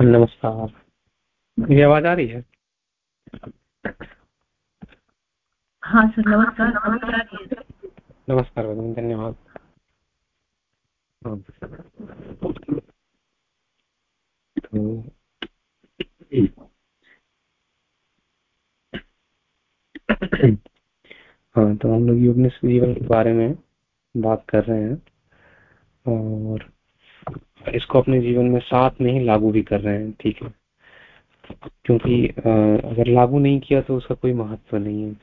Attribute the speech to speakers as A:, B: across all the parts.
A: नमस्कार। मेरी आवाज़ आ रही है?
B: हाँ सर नमस्कार। नमस्कार
A: नमस्कार धन्यवाद। हाँ तो हम लोग योग जीवन के बारे में बात कर रहे हैं और इसको अपने जीवन में साथ में ही लागू भी कर रहे हैं, ठीक है। क्योंकि अगर लागू नहीं किया तो उसका कोई महत्व नहीं है।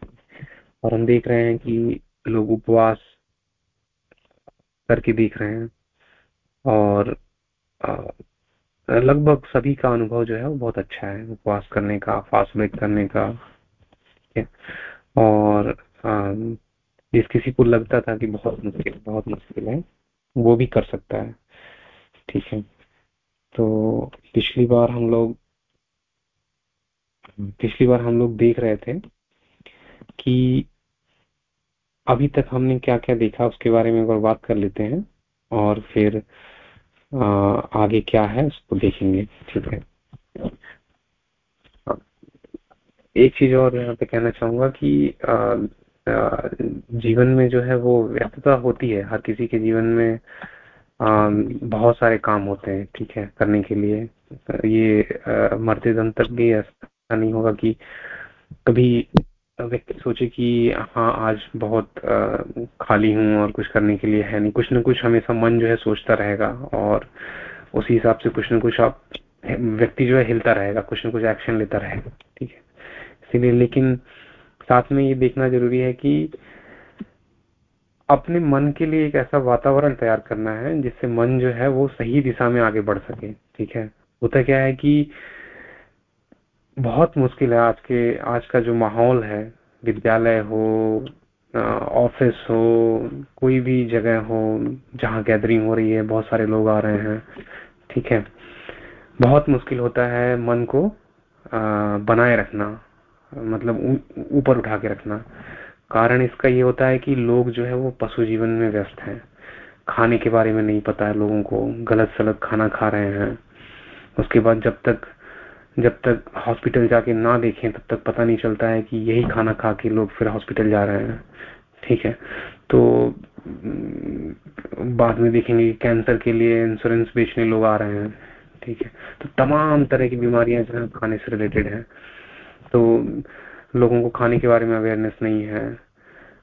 A: और हम देख रहे हैं कि लोग उपवास करके देख रहे हैं। और लगभग सभी का अनुभव जो है वो बहुत अच्छा है, उपवास करने का, फास्ट ब्रेक करने का और जिस किसी को लगता था कि बहुत मुश्किल बहुत मुश्किल है, वो भी कर सकता है। ठीक है। तो पिछली बार हम लोग पिछली बार हम लोग देख रहे थे कि अभी तक हमने क्या क्या देखा उसके बारे में एक बार बात कर लेते हैं और फिर आ, आगे क्या है उसको देखेंगे। ठीक है। एक चीज़ और यहाँ पे कहना चाहूँगा कि आ, आ, जीवन में जो है वो व्यस्तता होती है। हर किसी के जीवन में बहुत सारे काम होते हैं, ठीक है, करने के लिए। ये मरते दम तक भी ऐसा नहीं होगा कि कभी व्यक्ति सोचे कि हाँ आज बहुत खाली हूँ और कुछ करने के लिए है नहीं। कुछ न कुछ हमेशा मन जो है सोचता रहेगा और उसी हिसाब से कुछ न कुछ आप, व्यक्ति जो है हिलता रहेगा, कुछ न कुछ एक्शन लेता रहेगा, ठीक है। इसीलिए लेकिन साथ में ये देखना ज़रूरी है कि अपने मन के लिए एक ऐसा वातावरण तैयार करना है जिससे मन जो है वो सही दिशा में आगे बढ़ सके ठीक है? होता क्या है कि बहुत मुश्किल है आज के आज का जो माहौल है विद्यालय हो ऑफ़िस हो कोई भी जगह हो जहाँ गैदरिंग हो रही है बहुत सारे लोग आ रहे हैं ठीक है? बहुत मुश्किल होता है मन को आ, बनाए रखना मतलब ऊपर उठा के रखना। कारण इसका ये होता है कि लोग जो है वो पशु जीवन में व्यस्त हैं। खाने के बारे में नहीं पता है लोगों को गलत सलत खाना खा रहे हैं। उसके बाद जब तक जब तक हॉस्पिटल जाके ना देखें, तब तक पता नहीं चलता है कि यही खाना खा के लोग फिर हॉस्पिटल जा रहे हैं। ठीक है? तो बाद में देखेंगे कैंसर के लिए इंश्योरेंस बेचने लोग आ रहे हैं। ठीक है? तो तमाम तरह की बीमारियाँ जो है खाने से रिलेटेड है। तो लोगों को खाने के बारे में अवेयरनेस नहीं है।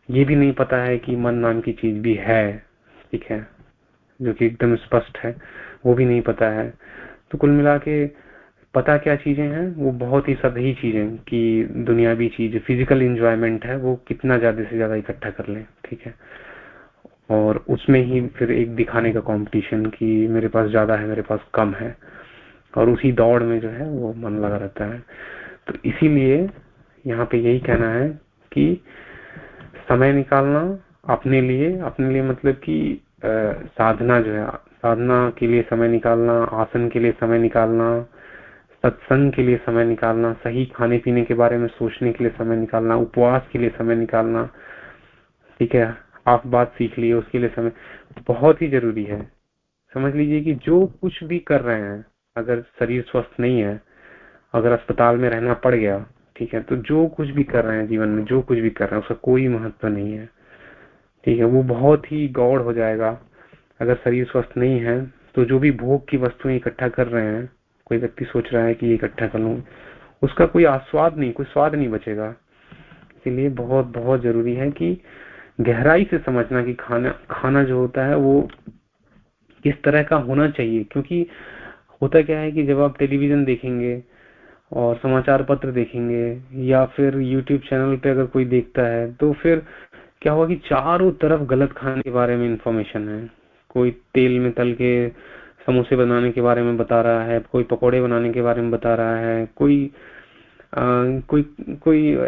A: ये भी नहीं पता है कि मन नाम की चीज़ भी है, ठीक है, जो कि एकदम स्पष्ट है, वो भी नहीं पता है। तो कुल मिला के पता क्या चीज़ें हैं, वो बहुत ही सभी चीज़ें कि दुनियावी चीज़ फ़िज़िकल इंजॉयमेंट है, वो कितना ज़्यादा से ज़्यादा इकट्ठा कर ले, ठीक है। और उसमें ही फिर एक दिखाने का कंपटीशन कि मेरे पास ज़्यादा है, मेरे पास कम है, और उसी दौड़ में जो है, वो मन लगा रहता है। तो इसीलिए यहाँ पे यही कहना है कि समय निकालना, अपने लिए अपने लिए मतलब कि साधना जो है, साधना के लिए समय निकालना, आसन के लिए समय निकालना, सत्संग के लिए समय निकालना, सही खाने पीने के बारे में सोचने के लिए समय निकालना, उपवास के लिए समय निकालना, ठीक है, आप बात सीख लिए उसके लिए समय, बहुत ही ज़रूरी है। समझ लीजिए कि जो कुछ भी कर रहे हैं, अगर शरीर स्वस्थ नहीं है, अगर अस्पताल में रहना पड़ गया ठीक है? तो जो कुछ भी कर रहे हैं जीवन में, जो कुछ भी कर रहे हैं, उसका कोई महत्व नहीं है। ठीक है? वो बहुत ही गौड़ हो जाएगा। अगर शरीर स्वस्थ नहीं है तो जो भी भोग की वस्तुएँ इकट्ठा कर रहे हैं, कोई व्यक्ति सोच रहा है कि ये इकट्ठा कर लू, उसका कोई आस्वाद नहीं, कोई स्वाद नहीं बचेगा। इसलिए बहुत बहुत ज़रूरी है कि गहराई से समझना कि खाना खाना जो होता है, वो किस तरह का होना चाहिए। क्योंकि होता क्या है कि जब आप टेलीविज़न देखेंगे और समाचार पत्र देखेंगे या फिर यूट्यूब चैनल पे अगर कोई देखता है तो फिर क्या होगा कि चारों तरफ़ गलत खाने के बारे में इंफॉर्मेशन है। कोई तेल में तल के समोसे बनाने के बारे में बता रहा है कोई पकोड़े बनाने के बारे में बता रहा है कोई आ, कोई कोई आ,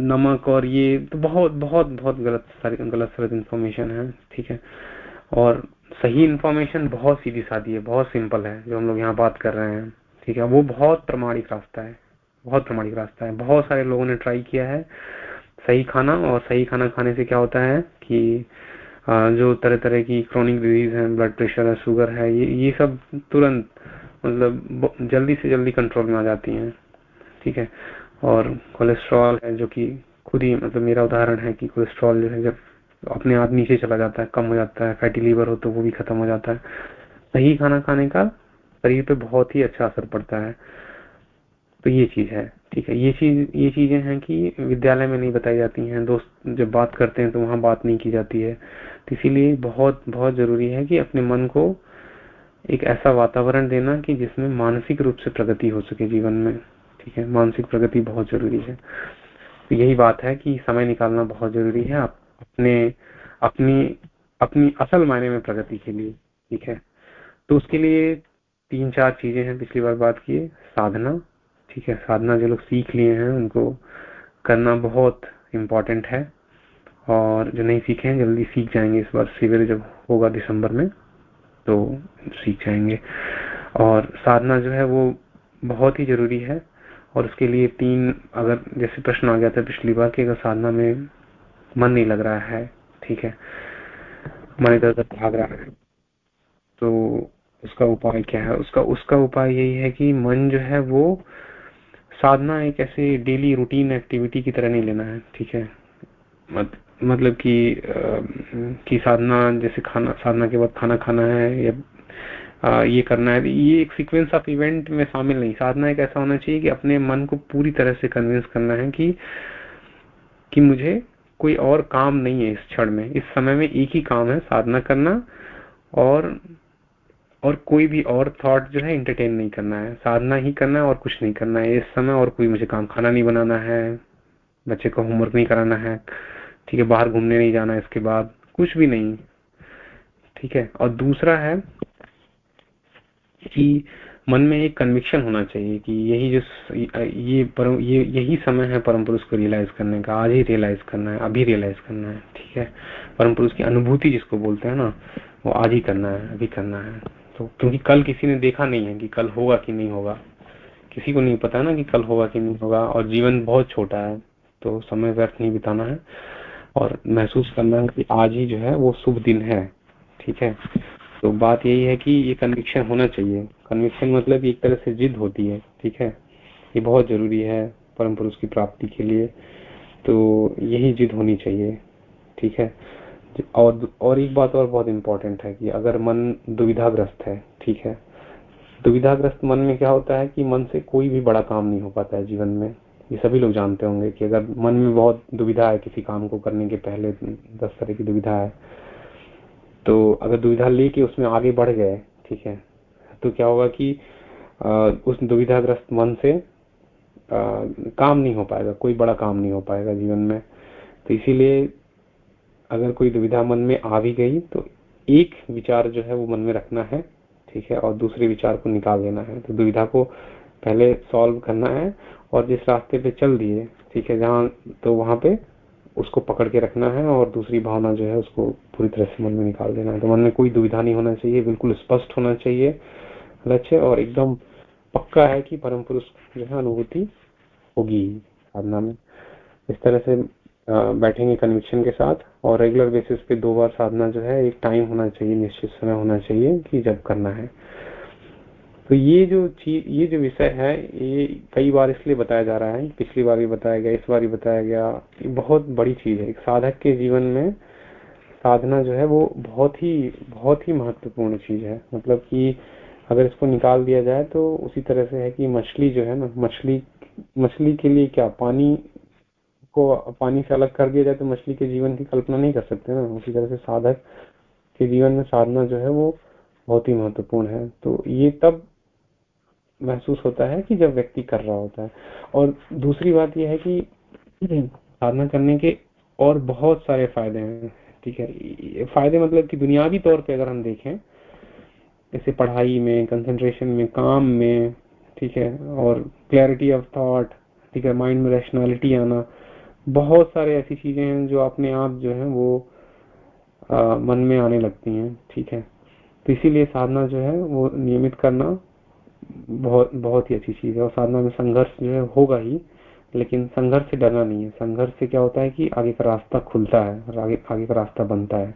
A: नमक और ये तो बहुत बहुत बहुत गलत सारी गलत सारी इंफॉर्मेशन है ठीक है। और सही इंफॉर्मेशन बहुत सीधी सादी है बहुत सिंपल है जो हम लोग यहाँ बात कर रहे हैं। ठीक है, वो बहुत प्रमाणिक रास्ता है, बहुत प्रमाणिक रास्ता है। बहुत सारे लोगों ने ट्राई किया है सही खाना और सही खाना खाने से क्या होता है कि जो तरह तरह की क्रोनिक डिज़ीज़ है ब्लड प्रेशर है शुगर है, ये ये सब तुरंत मतलब जल्दी से जल्दी कंट्रोल में आ जाती हैं, ठीक है? और कोलेस्ट्रॉल है जो कि खुद ही मतलब मेरा उदाहरण है कि कोलेस्ट्रॉल जो है जब अपने आप नीचे चला जाता है, कम हो जाता है फैटी लीवर हो तो वो भी खत्म हो जाता है। सही खाना खाने का शरीर पे बहुत ही अच्छा असर पड़ता है। तो ये चीज़ है, ठीक है। ये चीज़, ये चीज़ें हैं कि विद्यालय में नहीं बताई जाती हैं। दोस्त जब बात करते हैं तो वहाँ बात नहीं की जाती है। तो इसीलिए बहुत बहुत ज़रूरी है कि अपने मन को एक ऐसा वातावरण देना कि जिसमें मानसिक रूप से प्रगति हो सके जीवन में, ठीक है। मानसिक प्रगति बहुत ज़रूरी है। तो यही बात है कि समय निकालना बहुत ज़रूरी है। आप अपने, अपनी अपनी असल मायने में प्रगति के लिए, ठीक है। तो उसके लिए तीन चार चीज़ें हैं पिछली बार बात किए साधना। ठीक है, साधना जो लोग सीख लिए हैं, उनको करना बहुत इम्पोर्टेंट है। और जो नहीं सीखे हैं, जल्दी सीख जाएँगे इस बार शिविर जब होगा दिसंबर में तो सीख जाएँगे। और साधना जो है, वो बहुत ही ज़रूरी है। और उसके लिए तीन, अगर जैसे प्रश्न आ गया था पिछली बार कि अगर साधना में मन नहीं लग रहा है, ठीक है, मन इधर उधर भाग रहा है तो उसका उपाय क्या है? उसका उसका उपाय यही है कि मन जो है वो साधना एक ऐसे डेली रूटीन एक्टिविटी की तरह नहीं लेना है ठीक है? मत, मतलब कि कि साधना जैसे खाना साधना के बाद खाना खाना है या आ, ये करना है ये एक सीक्वेंस ऑफ़ इवेंट में शामिल नहीं। साधना एक ऐसा होना चाहिए कि अपने मन को पूरी तरह से कन्विंस करना है कि कि मुझे कोई और काम नहीं है इस क्षण में। इस समय में एक ही काम है साधना करना और और कोई भी और थॉट जो है इंटरटेन नहीं करना है, साधना ही करना है और कुछ नहीं करना है। इस समय और कोई मुझे काम खाना नहीं बनाना है, बच्चे को होमवर्क नहीं कराना है, ठीक है, बाहर घूमने नहीं जाना इसके बाद, कुछ भी नहीं, ठीक है। और दूसरा है कि मन में एक कन्विक्शन होना चाहिए कि यही जो ये परम ये, यही समय है परम पुरुष को रियलाइज़ करने का। आज ही रियलाइज़ करना है, अभी रियलाइज़ करना है, ठीक है। परम पुरुष की अनुभूति जिसको बोलते हैं ना, वो आज ही करना है, अभी करना है। तो क्योंकि कल किसी ने देखा नहीं है कि कल होगा कि नहीं होगा। किसी को नहीं पता ना कि कल होगा कि नहीं होगा, और जीवन बहुत छोटा है तो समय व्यर्थ नहीं बिताना है। और महसूस करना है कि आज ही जो है वो शुभ दिन है, ठीक है? तो बात यही है कि ये कन्विक्शन होना चाहिए। कन्विक्शन मतलब एक तरह से जिद होती है, ठीक है? ये बहुत ज़रूरी है परम पुरुष की प्राप्ति के लिए तो यही जिद होनी चाहिए, ठीक है? और और एक बात और बहुत इंपॉर्टेंट है कि अगर मन दुविधाग्रस्त है ठीक है? दुविधाग्रस्त मन में क्या होता है कि मन से कोई भी बड़ा काम नहीं हो पाता है जीवन में। ये सभी लोग जानते होंगे कि अगर मन में बहुत दुविधा है किसी काम को करने के पहले दस तरह की दुविधा है तो अगर दुविधा लेके उसमें आगे बढ़ गए ठीक है तो क्या होगा कि आ, उस दुविधाग्रस्त मन से आ, काम नहीं हो पाएगा कोई बड़ा काम नहीं हो पाएगा जीवन में। तो इसीलिए अगर कोई दुविधा मन में आ भी गई तो एक विचार जो है वो मन में रखना है, ठीक है, और दूसरे विचार को निकाल देना है। तो दुविधा को पहले सॉल्व करना है, और जिस रास्ते पे चल दिए ठीक है, जहाँ तो वहाँ पे उसको पकड़ के रखना है, और दूसरी भावना जो है उसको पूरी तरह से मन में निकाल देना है। तो मन में कोई दुविधा नहीं होना चाहिए, बिल्कुल स्पष्ट होना चाहिए, लक्ष्य, और एकदम पक्का है कि परम पुरुष जो है अनुभूति होगी साधना में इस तरह से बैठेंगे कन्विक्शन के साथ और रेगुलर बेसिस पे दो बार साधना जो है, एक टाइम होना चाहिए, निश्चित समय होना चाहिए कि जब करना है। तो ये जो चीज़, ये जो विषय है, ये कई बार इसलिए बताया जा रहा है, पिछली बार भी बताया गया, इस बार भी बताया गया, ये बहुत बड़ी चीज़ है। साधक के जीवन में साधना जो है, वो बहुत ही बहुत ही महत्वपूर्ण चीज़ है। मतलब कि अगर इसको निकाल दिया जाए तो उसी तरह से है कि मछली जो है ना, मछली मछली के लिए क्या, पानी को पानी से अलग कर दिया जाए तो मछली के जीवन की कल्पना नहीं कर सकते ना। उसी तरह से साधक के जीवन में साधना जो है वो बहुत ही महत्वपूर्ण है। तो ये तब महसूस होता है कि जब व्यक्ति कर रहा होता है। और दूसरी बात यह है कि साधना करने के और बहुत सारे फ़ायदे हैं, ठीक है? फ़ायदे मतलब कि दुनियावी तौर पे अगर हम देखें, जैसे पढ़ाई में कंसंट्रेशन में, काम में, ठीक है? और क्लैरिटी ऑफ़ थॉट ठीक है? माइंड में रैशनैलिटी आना बहुत सारे ऐसी चीज़ें हैं जो अपने आप जो है वो आ, मन में आने लगती हैं ठीक है? तो इसीलिए साधना जो है वो नियमित करना बहुत बहुत ही अच्छी चीज़ है। और साधना में संघर्ष जो है होगा ही लेकिन संघर्ष से डरना नहीं है। संघर्ष से क्या होता है कि आगे का रास्ता खुलता है आगे आगे का रास्ता बनता है।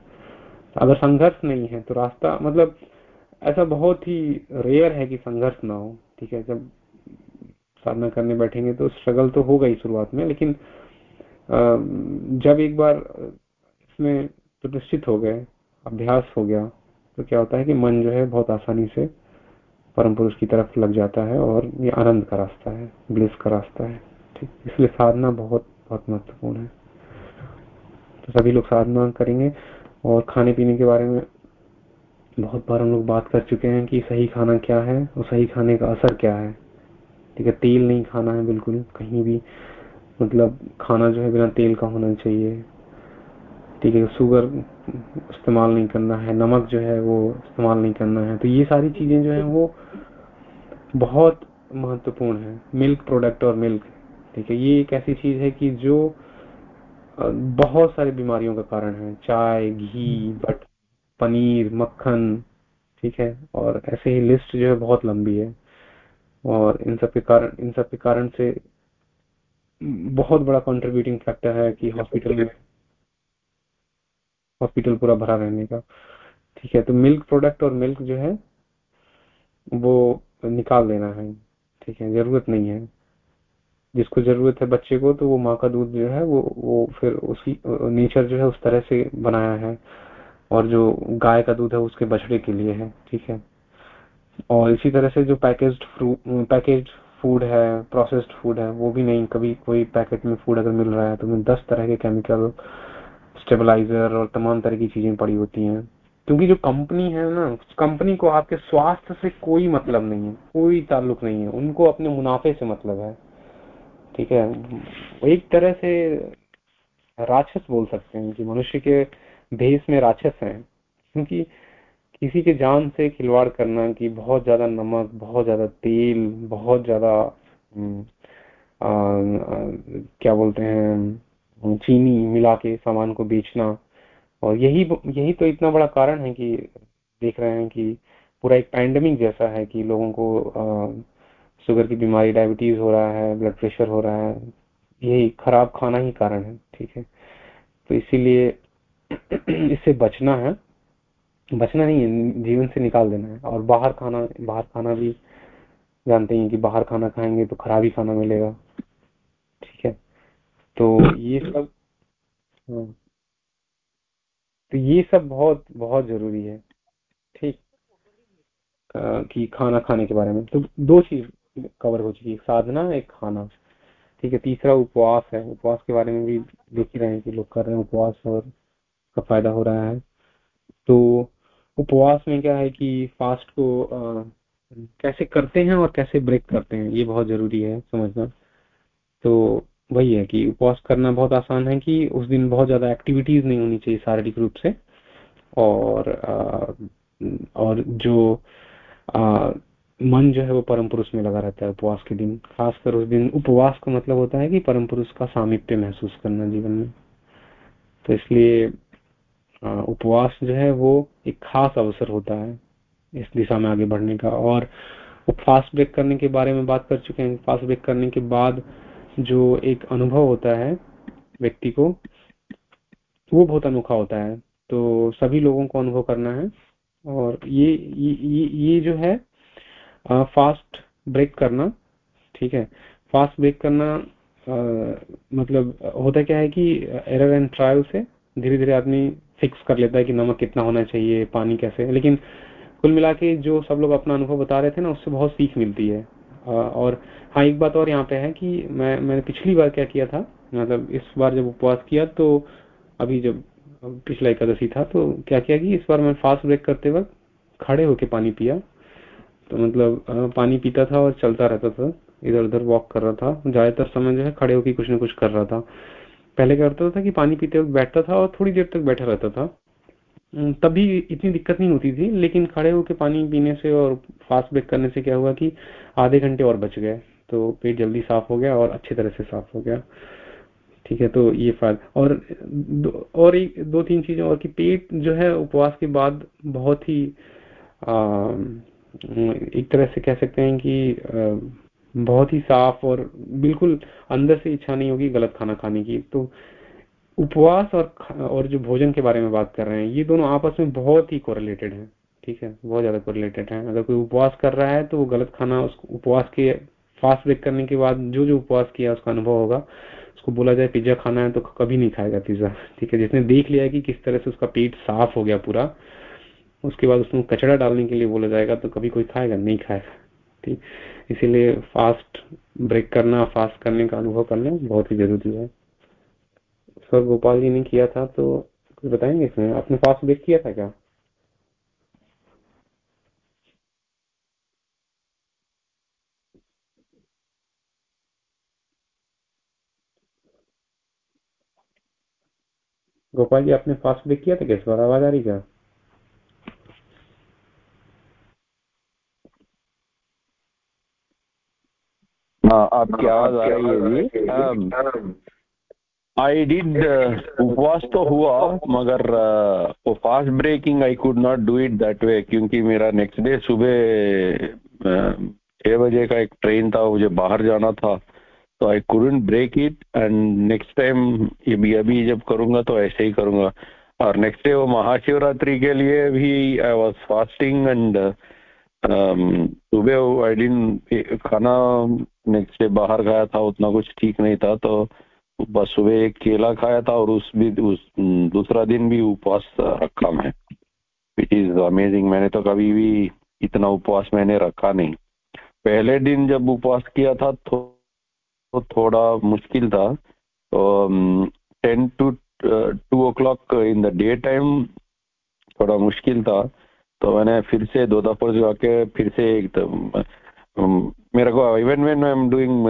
A: अगर संघर्ष नहीं है तो रास्ता मतलब ऐसा बहुत ही रेयर है कि संघर्ष ना हो ठीक है? जब साधना करने बैठेंगे तो स्ट्रगल तो होगा ही शुरुआत में लेकिन जब एक बार इसमें प्रतिष्ठित हो गए, अभ्यास हो गया तो क्या होता है कि मन जो है बहुत आसानी से परम पुरुष की तरफ़ लग जाता है और ये आनंद का रास्ता है ब्लिस का रास्ता है, ठीक? इसलिए साधना बहुत बहुत महत्वपूर्ण है। तो सभी लोग साधना करेंगे और खाने पीने के बारे में बहुत बार हम लोग बात कर चुके हैं कि सही खाना क्या है और सही खाने का असर क्या है। ठीक है, तेल नहीं खाना है बिल्कुल, कहीं भी मतलब खाना जो है बिना तेल का होना चाहिए। ठीक है शुगर इस्तेमाल नहीं करना है, नमक जो है वो इस्तेमाल नहीं करना है। तो ये सारी चीज़ें जो है वो बहुत महत्वपूर्ण है मिल्क प्रोडक्ट और मिल्क ठीक है, ये एक ऐसी चीज़ है कि जो बहुत सारी बीमारियों का कारण है। चाय, घी, बट, पनीर, मक्खन, ठीक है, और ऐसे ही लिस्ट जो है बहुत लंबी है। और इन सब के कारण, इन सब के कारण से बहुत बड़ा कंट्रीब्यूटिंग फैक्टर है कि हॉस्पिटल में हॉस्पिटल पूरा भरा रहने का। ठीक है तो मिल्क प्रोडक्ट और मिल्क जो है वो निकाल देना है। ठीक है ज़रूरत नहीं है। जिसको ज़रूरत है बच्चे को तो वो माँ का दूध जो है वो वो फिर उसकी नेचर जो है उस तरह से बनाया है। और जो गाय का दूध है उसके बछड़े के लिए है। ठीक है? और इसी तरह से जो पैकेज्ड पैकेज फ़ूड है प्रोसेस्ड फ़ूड है, वो भी नहीं। कभी कोई पैकेट में फ़ूड अगर मिल रहा है तो उसमें दस तरह के केमिकल स्टेबलाइजर और तमाम तरह की चीज़ें पड़ी होती हैं। क्योंकि जो कंपनी है ना, उस कंपनी को आपके स्वास्थ्य से कोई मतलब नहीं है, कोई ताल्लुक नहीं है। उनको अपने मुनाफे से मतलब है। ठीक है? एक तरह से राक्षस बोल सकते हैं कि मनुष्य के भेष में राक्षस हैं। क्योंकि किसी के जान से खिलवाड़ करना कि बहुत ज़्यादा नमक, बहुत ज़्यादा तेल, बहुत ज़्यादा क्या बोलते हैं चीनी मिला के सामान को बेचना। और यही यही तो इतना बड़ा कारण है कि देख रहे हैं कि पूरा एक पैंडमिक जैसा है कि लोगों को शुगर की बीमारी डायबिटीज़ हो रहा है ब्लड प्रेशर हो रहा है। यही खराब खाना ही कारण है, ठीक है। तो इसीलिए इससे बचना है। बचना नहीं है, जीवन से निकाल देना है। और बाहर खाना बाहर खाना भी जानते हैं कि बाहर खाना खाएँगे तो खराब ही खाना मिलेगा। ठीक है? तो ये सब हाँ। तो ये सब बहुत बहुत ज़रूरी है। ठीक? कि खाना खाने के बारे में। तो दो चीज़ कवर हो चुकी है। साधना, एक खाना। ठीक है? तीसरा उपवास है। उपवास के बारे में भी देख ही रहे हैं कि लोग कर रहे हैं उपवास और का फ़ायदा हो रहा है। तो उपवास में क्या है कि फास्ट को आ, कैसे करते हैं और कैसे ब्रेक करते हैं ये बहुत ज़रूरी है समझना। तो वही है कि उपवास करना बहुत आसान है कि उस दिन बहुत ज़्यादा एक्टिविटीज़ नहीं होनी चाहिए शारीरिक रूप से। और आ, और जो आ, मन जो है वो परम पुरुष में लगा रहता है उपवास के दिन। खासकर उस दिन उपवास का मतलब होता है कि परम पुरुष का सामिप्य महसूस करना जीवन में। तो इसलिए उपवास जो है वो एक खास अवसर होता है इस दिशा में आगे बढ़ने का। और फास्ट ब्रेक करने के बारे में बात कर चुके हैं। फास्ट ब्रेक करने के बाद जो एक अनुभव होता है व्यक्ति को वो बहुत अनोखा होता है। तो सभी लोगों को अनुभव करना है। और ये ये ये जो है आ, फास्ट ब्रेक करना ठीक है? फास्ट ब्रेक करना आ, मतलब होता क्या है कि एरर एंड ट्रायल से धीरे धीरे आदमी फिक्स कर लेता है कि नमक कितना होना चाहिए, पानी कैसे। लेकिन कुल मिला के जो सब लोग अपना अनुभव बता रहे थे ना, उससे बहुत सीख मिलती है। और हाँ एक बात और यहाँ पे है कि मैं, मैंने पिछली बार क्या किया था मतलब इस बार जब उपवास किया तो अभी जब पिछला एकादशी था तो क्या किया कि इस बार मैं फास्ट ब्रेक करते वक्त खड़े होके पानी पिया। तो मतलब पानी पीता था और चलता रहता था इधर उधर वॉक कर रहा था। ज़्यादातर समय जो है खड़े होके कुछ ना कुछ कर रहा था। पहले करता था कि पानी पीते वक्त बैठता था और थोड़ी देर तक बैठा रहता था। तभी इतनी दिक्कत नहीं होती थी लेकिन खड़े होकर पानी पीने से और फास्ट ब्रेक करने से क्या हुआ कि आधे घंटे और बच गए तो पेट जल्दी साफ़ हो गया और अच्छी तरह से साफ़ हो गया। ठीक है तो ये फ़ायदा और और एक दो तीन चीज़ें और कि पेट जो है उपवास के बाद बहुत ही आ, एक तरह से कह सकते हैं कि आ, बहुत ही साफ़ और बिल्कुल अंदर से इच्छा नहीं होगी गलत खाना खाने की। तो उपवास और और जो भोजन के बारे में बात कर रहे हैं, ये दोनों आपस में बहुत ही कोरिलेटेड हैं, ठीक है? बहुत ज़्यादा कोरिलेटेड है। अगर कोई उपवास कर रहा है तो वो गलत खाना उसको उपवास के फास्ट ब्रेक करने के बाद जो जो उपवास किया उसका अनुभव होगा। उसको बोला जाए पिज्जा खाना है तो कभी नहीं खाएगा पिज्जा, ठीक है? जिसने देख लिया है कि किस तरह से उसका पेट साफ़ हो गया पूरा, उसके बाद उसमें कचरा डालने के लिए बोला जाएगा तो कभी कोई खाएगा? नहीं खाएगा। ठीक इसीलिए फास्ट ब्रेक करना फास्ट करने का अनुभव करना बहुत ही ज़रूरी है। सर, गोपाल जी ने किया था तो कुछ बताएँगे इसमें? आपने फास्ट ब्रेक किया था क्या? गोपाल जी, आपने फास्ट ब्रेक किया था क्या? इस बार आवाज़ आ रही क्या?
C: हाँ आपकी आवाज़ आ रही है जी आई डिड उपवास तो हुआ मगर uh, वो fast breaking I could not do it that way क्योंकि मेरा नेक्स्ट डे सुबह uh, छह बजे का एक ट्रेन था मुझे बाहर जाना था तो I couldn't break it and next time अभी अभी जब करूँगा तो ऐसे ही करूँगा। और नेक्स्ट डे वो महाशिवरात्रि के लिए भी आई वॉज़ फास्टिंग एंड सुबह आई डिन खाना डे बाहर खाया था उतना कुछ ठीक नहीं था तो बस सुबह एक केला खाया था और उस भी उस दूसरा दिन भी उपवास रखा मैं। विच इज़ अमेजिंग मैंने तो कभी भी इतना उपवास मैंने रखा नहीं। पहले दिन जब उपवास किया था तो, तो थोड़ा मुश्किल था। Ten to two o'clock in the day time थोड़ा मुश्किल था। तो मैंने फिर से दो दफर जो आके फिर से एक तो, मेरे को even when I am doing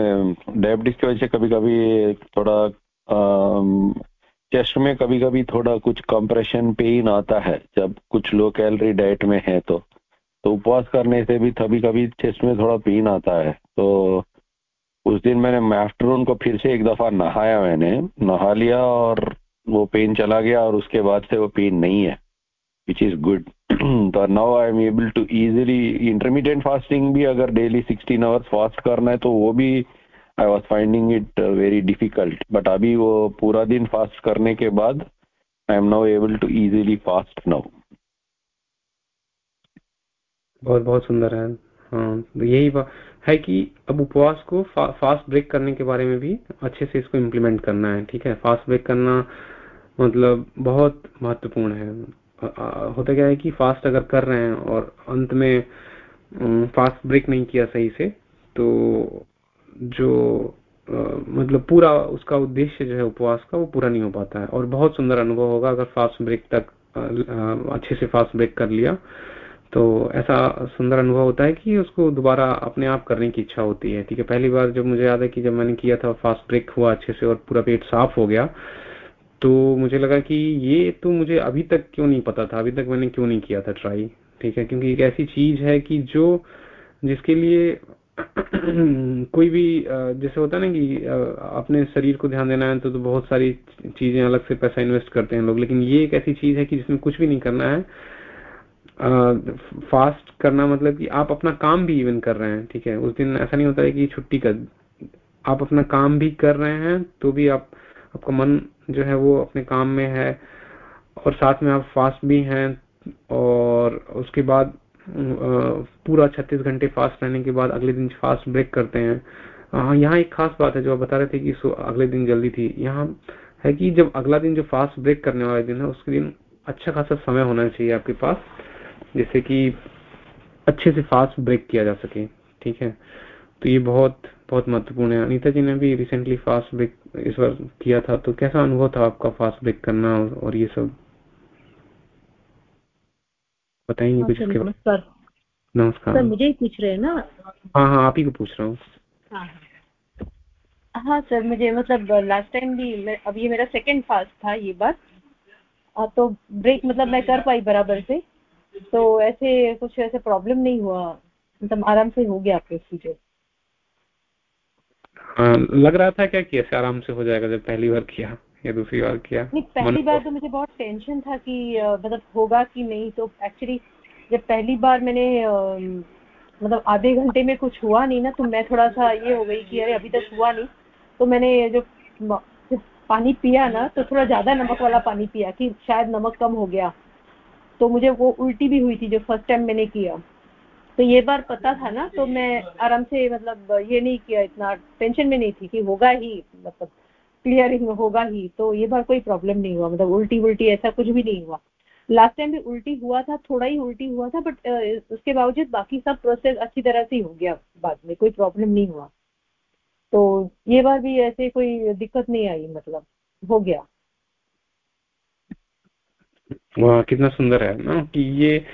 C: diabetes की वजह से कभी कभी थोड़ा चेस्ट में कभी कभी थोड़ा कुछ कंप्रेशन पेन आता है जब कुछ लो कैलोरी डाइट में है तो। तो उपवास करने से भी कभी कभी चेस्ट में थोड़ा पेन आता है। तो उस दिन मैंने आफ्टरनून को फिर से एक दफ़ा नहाया मैंने नहा लिया और वो पेन चला गया और उसके बाद से वो पेन नहीं है। विच इज़ गुड तो now I am able to easily intermediate fasting भी अगर डेली 16 आवर्स फास्ट करना है तो वो भी I was finding it very difficult but अभी वो पूरा दिन फास्ट करने के बाद I am now able to easily fast now
A: बहुत बहुत सुंदर है। हाँ तो यही है कि अब उपवास को फा, फास्ट ब्रेक करने के बारे में भी अच्छे से इसको इम्प्लीमेंट करना है ठीक है? फास्ट ब्रेक करना मतलब बहुत महत्वपूर्ण है। होता क्या है कि फास्ट अगर कर रहे हैं और अंत में फास्ट ब्रेक नहीं किया सही से तो जो मतलब पूरा उसका उद्देश्य जो है उपवास का वो पूरा नहीं हो पाता है। और बहुत सुंदर अनुभव होगा अगर फास्ट ब्रेक तक अच्छे से फास्ट ब्रेक कर लिया। तो ऐसा सुंदर अनुभव होता है कि उसको दोबारा अपने आप करने की इच्छा होती है। ठीक है, पहली बार जब मुझे याद है कि जब मैंने किया था फास्ट ब्रेक हुआ अच्छे से और पूरा पेट साफ़ हो गया तो मुझे लगा कि ये तो मुझे अभी तक क्यों नहीं पता था? अभी तक मैंने क्यों नहीं किया था ट्राई ठीक है? क्योंकि एक ऐसी चीज़ है कि जो जिसके लिए कोई भी जैसे होता है ना कि अपने शरीर को ध्यान देना है तो, तो बहुत सारी चीज़ें अलग से पैसा इन्वेस्ट करते हैं लोग। लेकिन ये एक ऐसी चीज़ है कि जिसमें कुछ भी नहीं करना है। फास्ट करना मतलब कि आप अपना काम भी इवन कर रहे हैं ठीक है? उस दिन ऐसा नहीं होता है कि छुट्टी कर आप अपना काम भी कर रहे हैं तो भी आप आपका मन जो है वो अपने काम में है और साथ में आप फास्ट भी हैं और उसके बाद पूरा 36 घंटे फास्ट रहने के बाद अगले दिन फास्ट ब्रेक करते हैं। हाँ यहाँ एक खास बात है जो आप बता रहे थे कि अगले दिन जल्दी थी। यहाँ है कि जब अगला दिन जो फास्ट ब्रेक करने वाले दिन है, उसके दिन अच्छा खासा समय होना चाहिए आपके पास जैसे कि अच्छे से फास्ट ब्रेक किया जा सके। ठीक है? तो ये बहुत बहुत महत्वपूर्ण है। अनिता जी ने भी रिसेंटली फास्ट ब्रेक इस बार किया था तो कैसा अनुभव था आपका फास्ट ब्रेक करना और ये सब? बताएँगे कुछ
B: इसके नमस्कार। नमस्कार। सर मुझे ही पूछ रहे हैं ना?
A: हाँ हाँ आप ही को पूछ रहा हूँ।
B: हाँ, हाँ। हाँ सर मुझे मतलब लास्ट टाइम भी अब ये मेरा सेकंड फास्ट था ये बार। तो ब्रेक मतलब मैं कर पाई बराबर से। तो ऐसे कुछ ऐसे प्रॉब्लम नहीं हुआ। मतलब आराम से हो गया आपके प्रोसीजर
A: हाँ, लग रहा था क्या कि ऐसे आराम से हो जाएगा जब पहली बार किया या दूसरी बार किया?
B: नहीं पहली बार तो मुझे बहुत टेंशन था कि मतलब होगा कि नहीं तो एक्चुअली जब पहली बार मैंने मतलब आधे घंटे में कुछ हुआ नहीं ना तो मैं थोड़ा सा ये हो गई कि अरे अभी तक हुआ नहीं। तो मैंने जो पानी पिया ना तो थोड़ा ज़्यादा नमक वाला पानी पिया कि शायद नमक कम हो गया। तो मुझे वो उल्टी भी हुई थी जो फ़र्स्ट टाइम मैंने किया। तो ये बार पता था ना तो मैं आराम से मतलब ये नहीं किया इतना, टेंशन में नहीं थी कि होगा ही मतलब क्लियरिंग होगा ही तो ये बार कोई प्रॉब्लम नहीं हुआ मतलब उल्टी उल्टी ऐसा कुछ भी नहीं हुआ। लास्ट टाइम भी उल्टी हुआ था, थोड़ा ही उल्टी हुआ था बट उसके बावजूद बाकी सब प्रोसेस अच्छी तरह से हो गया बाद में, कोई प्रॉब्लम नहीं हुआ। तो ये बार भी ऐसे कोई दिक्कत नहीं आई मतलब हो गया।
A: कितना सुंदर है ना कि ये,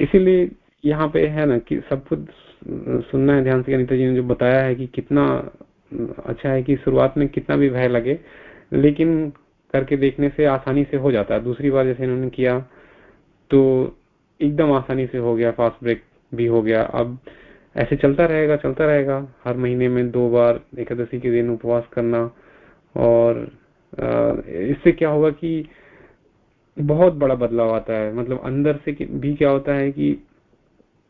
A: इसीलिए यहाँ पे है ना कि सब कुछ सुनना है, ध्यान से अनिता जी ने जो बताया है कि कितना अच्छा है कि शुरुआत में कितना भी भय लगे, लेकिन करके देखने से आसानी से हो जाता है। दूसरी बार जैसे इन्होंने किया तो एकदम आसानी से हो गया, फास्ट ब्रेक भी हो गया। अब ऐसे चलता रहेगा चलता रहेगा। हर महीने में दो बार, एकादशी के दिन उपवास करना और इससे क्या होगा कि बहुत बड़ा बदलाव आता है। मतलब अंदर से भी क्या होता है कि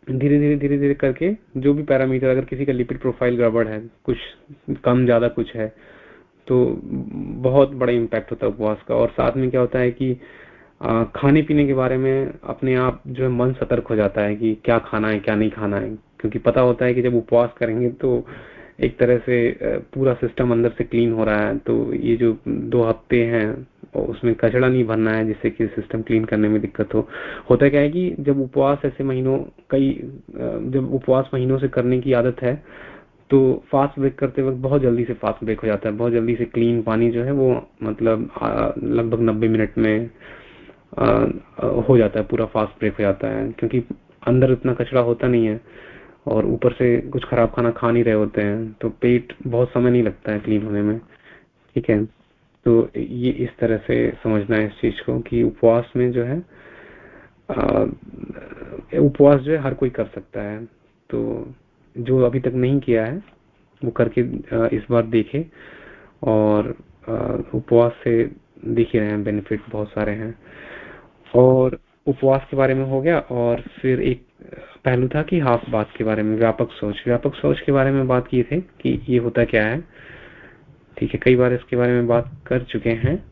A: धीरे धीरे धीरे धीरे करके जो भी पैरामीटर, अगर किसी का लिपिड प्रोफ़ाइल गड़बड़ है, कुछ कम, ज़्यादा कुछ है तो बहुत बड़ा इम्पैक्ट होता है उपवास का। और साथ में क्या होता है कि खाने पीने के बारे में अपने आप जो है मन सतर्क हो जाता है कि क्या खाना है, क्या नहीं खाना है। क्योंकि पता होता है कि जब उपवास करेंगे तो एक तरह से पूरा सिस्टम अंदर से क्लीन हो रहा है। तो ये जो दो हफ़्ते हैं उसमें कचड़ा नहीं भरना है जिससे कि सिस्टम क्लीन करने में दिक्कत हो। होता क्या है कि जब उपवास ऐसे महीनों कई जब उपवास महीनों से करने की आदत है तो फास्ट ब्रेक करते वक्त बहुत जल्दी से फास्ट ब्रेक हो जाता है। बहुत जल्दी से क्लीन पानी जो है वो मतलब लगभग नब्बे मिनट में आ, हो जाता है। पूरा फास्ट ब्रेक हो जाता है। क्योंकि अंदर इतना कचरा होता नहीं है। और ऊपर से कुछ खराब खाना खा नहीं रहे होते हैं तो पेट बहुत समय नहीं लगता है क्लीन होने में, ठीक है? तो ये इस तरह से समझना है इस चीज़ को कि उपवास में जो है उपवास जो है हर कोई कर सकता है। तो जो अभी तक नहीं किया है, वो करके इस बार देखे और उपवास से दिख रहे हैं बेनिफिट बहुत सारे हैं। और उपवास के बारे में हो गया और फिर एक पहलू था कि हाफ़ बात के बारे में, व्यापक सोच। व्यापक सोच के बारे में बात की थे कि ये होता क्या है। ठीक है, कई बार इसके बारे में बात कर चुके हैं।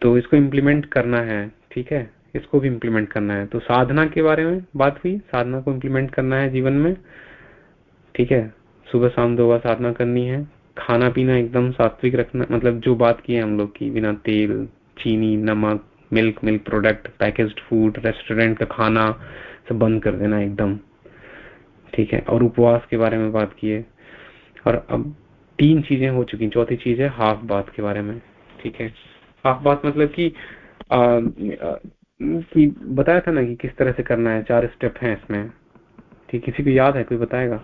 A: तो इसको इम्प्लीमेंट करना है, ठीक है? इसको भी इम्प्लीमेंट करना है। तो साधना के बारे में बात हुई। साधना को इम्प्लीमेंट करना है जीवन में, ठीक है? सुबह शाम दो बार साधना करनी है। खाना पीना एकदम सात्विक रखना मतलब जो बात की है हम लोग की, बिना तेल, चीनी, नमक milk milk product packaged food restaurant का खाना सब बंद कर देना एकदम। ठीक है और उपवास के बारे में बात की है और अब तीन चीज़ें हो चुकी चौथी चीज़ है हाफ़ बात के बारे में। ठीक है हाफ़ बात मतलब कि आ, कि बताया था ना कि किस तरह से करना है चार स्टेप हैं इसमें। ठीक किसी को याद है कोई बताएगा?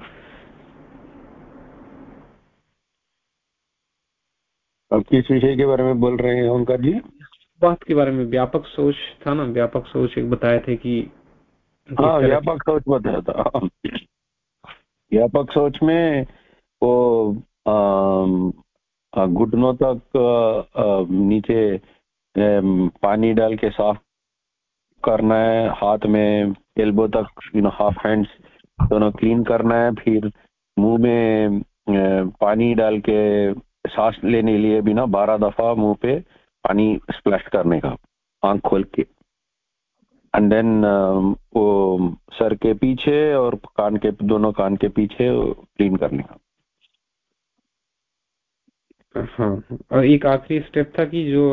C: अब किस विषय के बारे में बोल रहे हैं ओंकार जी?
A: बात के बारे में व्यापक सोच था ना व्यापक सोच एक बताए थे कि
C: हाँ व्यापक सोच बताया था व्यापक सोच में वो घुटनों तक नीचे पानी डाल के साफ़ करना है। हाथ में एल्बो तक यू नो हाफ़ हैंड्स दोनों क्लीन करना है। फिर मुँह में पानी डाल के सांस लेने लिए भी ना बारह दफ़ा मुँह पे पानी स्प्लैश करने का आँख खोल के। एंड देन वो सर के पीछे और कान के दोनों कान के पीछे क्लीन करने का।
A: हाँ और एक आखिरी स्टेप था कि जो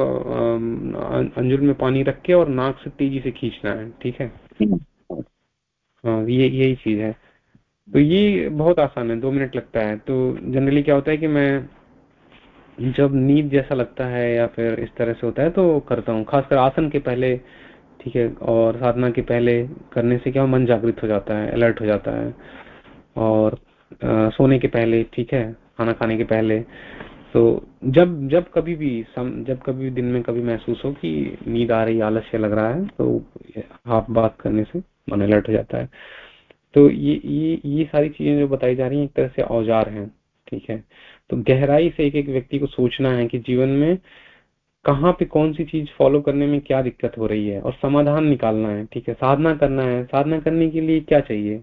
A: अंजुल में पानी रख के और नाक से तेज़ी से खींचना है ठीक है? हाँ ये यही चीज़ है। तो ये बहुत आसान है दो मिनट लगता है। तो जनरली क्या होता है कि मैं जब नींद जैसा लगता है या फिर इस तरह से होता है तो करता हूँ। खासकर आसन के पहले ठीक है और साधना के पहले करने से क्या मन जागृत हो जाता है अलर्ट हो जाता है। और आ, सोने के पहले ठीक है खाना खाने के पहले। तो जब जब कभी भी सम, जब कभी भी दिन में कभी महसूस हो कि नींद आ रही आलस्य लग रहा है तो हाफ़ बात करने से मन अलर्ट हो जाता है। तो ये ये ये सारी चीज़ें जो बताई जा रही हैं एक तरह से औज़ार हैं ठीक है। तो गहराई से एक एक व्यक्ति को सोचना है कि जीवन में कहाँ पे कौन सी चीज़ फॉलो करने में क्या दिक्कत हो रही है और समाधान निकालना है, ठीक है? साधना करना है। साधना करने के लिए क्या चाहिए?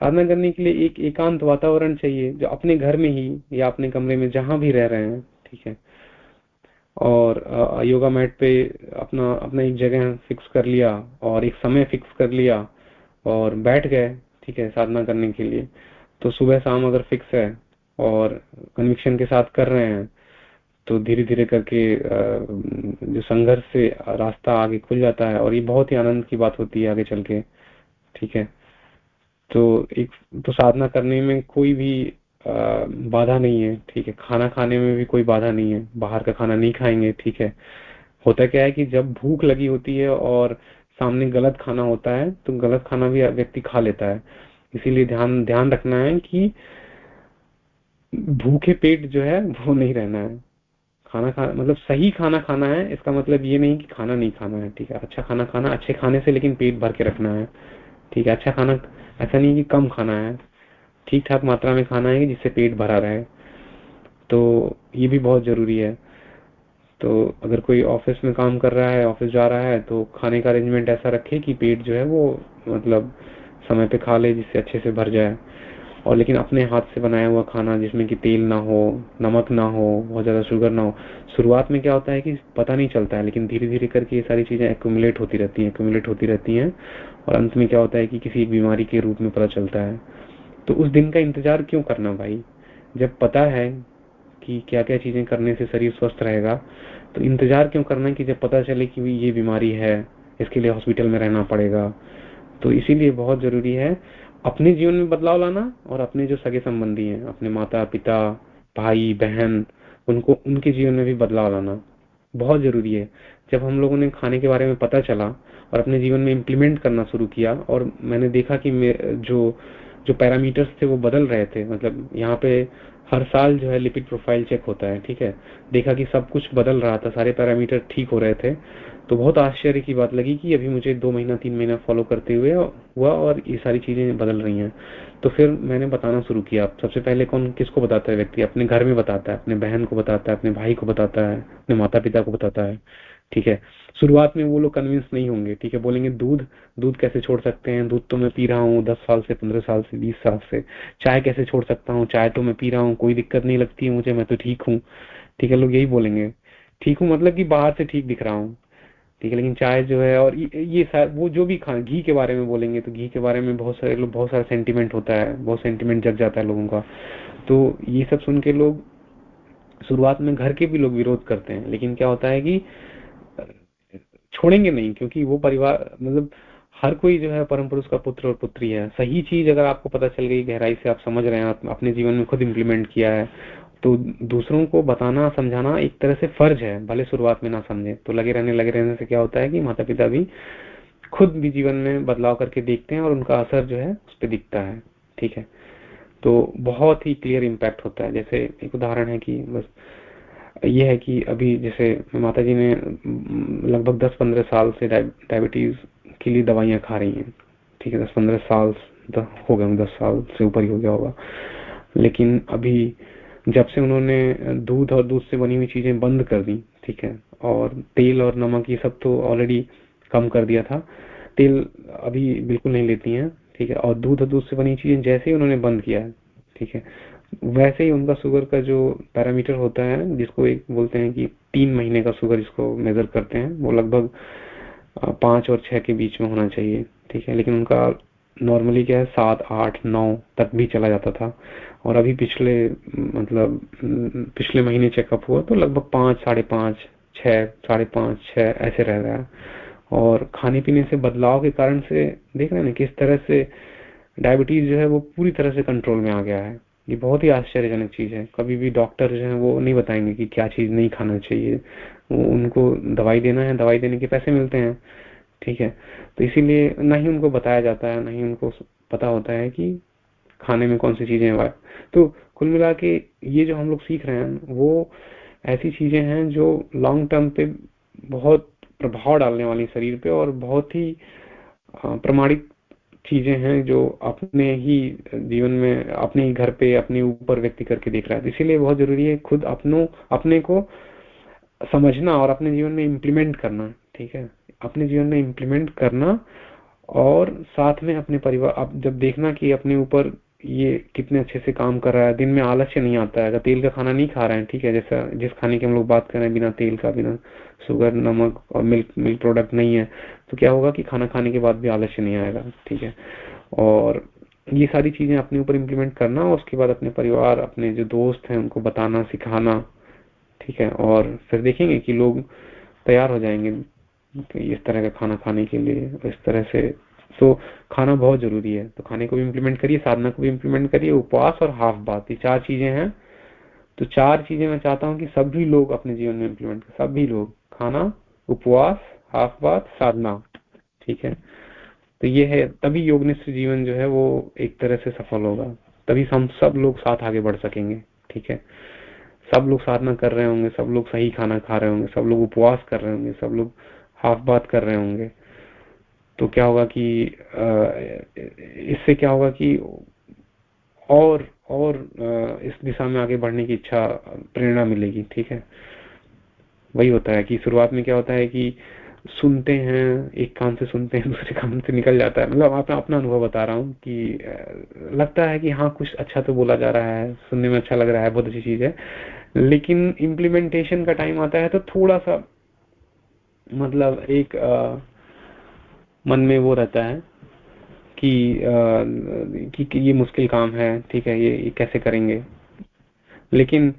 A: साधना करने के लिए एक एकांत वातावरण चाहिए जो अपने घर में ही या अपने कमरे में जहाँ भी रह रहे हैं, ठीक है? और योगा मैट पे अपना अपना एक जगह फिक्स कर लिया और एक समय फिक्स कर लिया और बैठ गए, ठीक है, साधना करने के लिए। तो सुबह शाम अगर फिक्स है और कन्विक्शन के साथ कर रहे हैं तो धीरे धीरे करके जो संघर्ष से रास्ता आगे खुल जाता है और ये बहुत ही आनंद की बात होती है आगे चल के, ठीक है? तो एक तो साधना करने में कोई भी बाधा नहीं है, ठीक है? खाना खाने में भी कोई बाधा नहीं है, बाहर का खाना नहीं खाएँगे, ठीक है? होता क्या है कि जब भूख लगी होती है और सामने गलत खाना होता है तो गलत खाना भी व्यक्ति खा लेता है। इसीलिए ध्यान ध्यान रखना है कि भूखे पेट जो है, वो नहीं रहना है। खाना खा मतलब सही खाना खाना है, इसका मतलब ये नहीं कि खाना नहीं खाना है, ठीक है? अच्छा खाना खाना, अच्छे खाने से लेकिन पेट भर के रखना है, ठीक है? अच्छा खाना, ऐसा नहीं कि कम खाना है ठीक ठाक मात्रा में खाना है जिससे पेट भरा रहे। तो ये भी बहुत ज़रूरी है। तो अगर कोई ऑफ़िस में काम कर रहा है, ऑफ़िस जा रहा है तो खाने का अरेंजमेंट ऐसा रखे कि पेट जो है वो मतलब समय पे खा ले, जिससे अच्छे से भर जाए। और लेकिन अपने हाथ से बनाया हुआ खाना जिसमें कि तेल ना हो, नमक ना हो, बहुत ज़्यादा शुगर ना हो। शुरुआत में क्या होता है कि पता नहीं चलता है, लेकिन धीरे धीरे करके ये सारी चीज़ें एक्यूमुलेट होती रहती हैं एक्यूमुलेट होती रहती हैं। और अंत में क्या होता है कि किसी एक बीमारी के रूप में पता चलता है। तो उस दिन का इंतज़ार क्यों करना भाई? जब पता है कि क्या क्या चीज़ें करने से शरीर स्वस्थ रहेगा तो इंतज़ार क्यों करना कि जब पता चले कि ये बीमारी है, इसके लिए हॉस्पिटल में रहना पड़ेगा? तो इसीलिए बहुत ज़रूरी है अपने जीवन में बदलाव लाना और अपने जो सगे संबंधी हैं, अपने माता, पिता, भाई, बहन, उनको, उनके जीवन में भी बदलाव लाना बहुत ज़रूरी है। जब हम लोगों ने खाने के बारे में पता चला और अपने जीवन में इम्प्लीमेंट करना शुरू किया और मैंने देखा कि जो जो पैरामीटर्स थे वो बदल रहे थे मतलब यहाँ पे हर साल जो है लिपिड प्रोफ़ाइल चेक होता है, ठीक है? देखा कि सब कुछ बदल रहा था, सारे पैरामीटर ठीक हो रहे थे तो बहुत आश्चर्य की बात लगी कि अभी मुझे दो महीना, तीन महीना फॉलो करते हुए हुआ और ये सारी चीज़ें बदल रही हैं। तो फिर मैंने बताना शुरू किया। सबसे पहले कौन, किसको बताता है व्यक्ति? अपने घर में बताता है, अपने बहन को बताता है, अपने भाई को बताता है, अपने माता पिता को बताता है। ठीक है? शुरुआत में वो लोग कन्विंस नहीं होंगे, ठीक है? बोलेंगे, दूध दूध कैसे छोड़ सकते हैं? दूध तो मैं पी रहा हूँ दस साल से, पंद्रह साल से, बीस साल से। चाय कैसे छोड़ सकता हूँ? चाय तो मैं पी रहा हूँ, कोई दिक्कत नहीं लगती है मुझे, मैं तो ठीक हूँ। ठीक है? लोग यही बोलेंगे। ठीक हूँ मतलब कि बाहर से ठीक दिख रहा हूँ। ठीक है लेकिन चाय जो है और ये, ये वो जो भी खा घी के बारे में बोलेंगे तो घी के बारे में बहुत सारे लोग बहुत सारा सेंटिमेंट होता है बहुत सेंटिमेंट जग जाता है लोगों का। तो ये सब सुन के लोग शुरुआत में घर के भी लोग विरोध करते हैं लेकिन क्या होता है कि छोड़ेंगे नहीं क्योंकि वो परिवार मतलब हर कोई जो है परम पुरुष का पुत्र और पुत्री है। सही चीज़ अगर आपको पता चल गई गहराई से आप समझ रहे हैं अपने जीवन में खुद इम्प्लीमेंट किया है तो दूसरों को बताना, समझाना एक तरह से फ़र्ज़ है, भले शुरुआत में ना समझे। तो लगे रहने लगे रहने से क्या होता है कि माता पिता भी खुद भी जीवन में बदलाव करके देखते हैं और उनका असर जो है उस पर दिखता है, ठीक है? तो बहुत ही क्लियर इम्पैक्ट होता है। जैसे एक उदाहरण है कि बस ये है कि अभी जैसे माता जी ने लगभग दस पंद्रह साल से डायबिटीज़ के लिए दवाइयाँ खा रही हैं, ठीक है? दस पंद्रह साल हो गए दस साल से ऊपर ही हो गया होगा। लेकिन अभी जब से उन्होंने दूध और दूध से बनी हुई चीज़ें बंद कर दी, ठीक है, और तेल और नमक ये सब तो ऑलरेडी कम कर दिया था, तेल अभी बिल्कुल नहीं लेती हैं, ठीक है, और दूध और दूध से बनी चीज़ें जैसे ही उन्होंने बंद किया है, ठीक है, वैसे ही उनका शुगर का जो पैरामीटर होता है, जिसको एक बोलते हैं कि तीन महीने का शुगर जिसको मेजर करते हैं, वो लगभग पाँच और छह के बीच में होना चाहिए, ठीक है, लेकिन उनका नॉर्मली क्या है, सात, आठ, नौ तक भी चला जाता था और अभी पिछले मतलब पिछले महीने चेकअप हुआ तो लगभग पाँच, साढ़े पाँच, छह, साढ़े पाँच, छह ऐसे रह रहा है और खाने पीने से बदलाव के कारण से देख रहे हैं ना किस तरह से डायबिटीज़ जो है वो पूरी तरह से कंट्रोल में आ गया है। ये बहुत ही आश्चर्यजनक चीज़ है। कभी भी डॉक्टर जो है वो नहीं बताएँगे कि क्या चीज़ नहीं खाना चाहिए। वो उनको दवाई देना है, दवाई देने के पैसे मिलते हैं। ठीक है? तो इसीलिए ना ही उनको बताया जाता है, ना ही उनको पता होता है कि खाने में कौन सी चीज़ें हैं? तो कुल मिला के ये जो हम लोग सीख रहे हैं, वो ऐसी चीज़ें हैं जो लॉन्ग टर्म पे बहुत प्रभाव डालने वाली शरीर पे और बहुत ही प्रमाणित चीज़ें हैं जो अपने ही जीवन में, अपने ही घर पे, अपने ऊपर व्यक्ति करके देख रहा है। इसीलिए बहुत ज़रूरी है खुद अपनों, अपने को समझना और अपने जीवन में इम्प्लीमेंट करना, ठीक है? अपने जीवन में इम्प्लीमेंट करना और साथ में अपने परिवार अब जब देखना कि अपने ऊपर ये कितने अच्छे से काम कर रहा है, दिन में आलस्य नहीं आता है। अगर तेल का खाना नहीं खा रहे हैं, ठीक है, जैसा, जिस खाने की हम लोग बात कर रहे हैं, बिना तेल का, बिना शुगर नमक और मिल्क मिल्क प्रोडक्ट नहीं है तो क्या होगा कि खाना खाने के बाद भी आलस्य नहीं आएगा, ठीक है? और ये सारी चीज़ें अपने ऊपर इम्प्लीमेंट करना और उसके बाद अपने परिवार, अपने जो दोस्त हैं, उनको बताना, सिखाना, ठीक है? और फिर देखेंगे कि लोग तैयार हो जाएँगे इस तरह का खाना खाने के लिए इस तरह से तो खाना बहुत ज़रूरी है। तो खाने को भी इम्प्लीमेंट करिए, साधना को भी इम्प्लीमेंट करिए, उपवास और हाफ़ बात ये चार चीज़ें हैं। तो चार चीज़ें मैं चाहता हूँ कि सभी लोग अपने जीवन में इम्प्लीमेंट करें, सभी लोग। खाना, उपवास हाफ़ बात साधना, ठीक है? तो ये है, तभी योगनिष्ठ जीवन जो है वो एक तरह से सफल होगा। तभी हम सब लोग साथ आगे बढ़ सकेंगे, ठीक है? सब लोग साधना कर रहे होंगे, सब लोग सही खाना खा रहे होंगे, सब लोग उपवास कर रहे होंगे, सब लोग हाफ़ बात कर रहे होंगे। तो क्या होगा कि इससे क्या होगा कि और और इस दिशा में आगे बढ़ने की इच्छा प्रेरणा मिलेगी ठीक है? वही होता है कि शुरुआत में क्या होता है कि सुनते हैं एक कान से सुनते हैं दूसरे कान से निकल जाता है। मतलब अपना अपना अनुभव बता रहा हूँ कि लगता है कि हाँ कुछ अच्छा तो बोला जा रहा है सुनने में अच्छा लग रहा है बहुत अच्छी चीज़ है। लेकिन इम्प्लीमेंटेशन का टाइम आता है तो थोड़ा सा मतलब एक आ, मन में वो रहता है कि, आ, कि, कि ये मुश्किल काम है ठीक है ये, ये कैसे करेंगे? लेकिन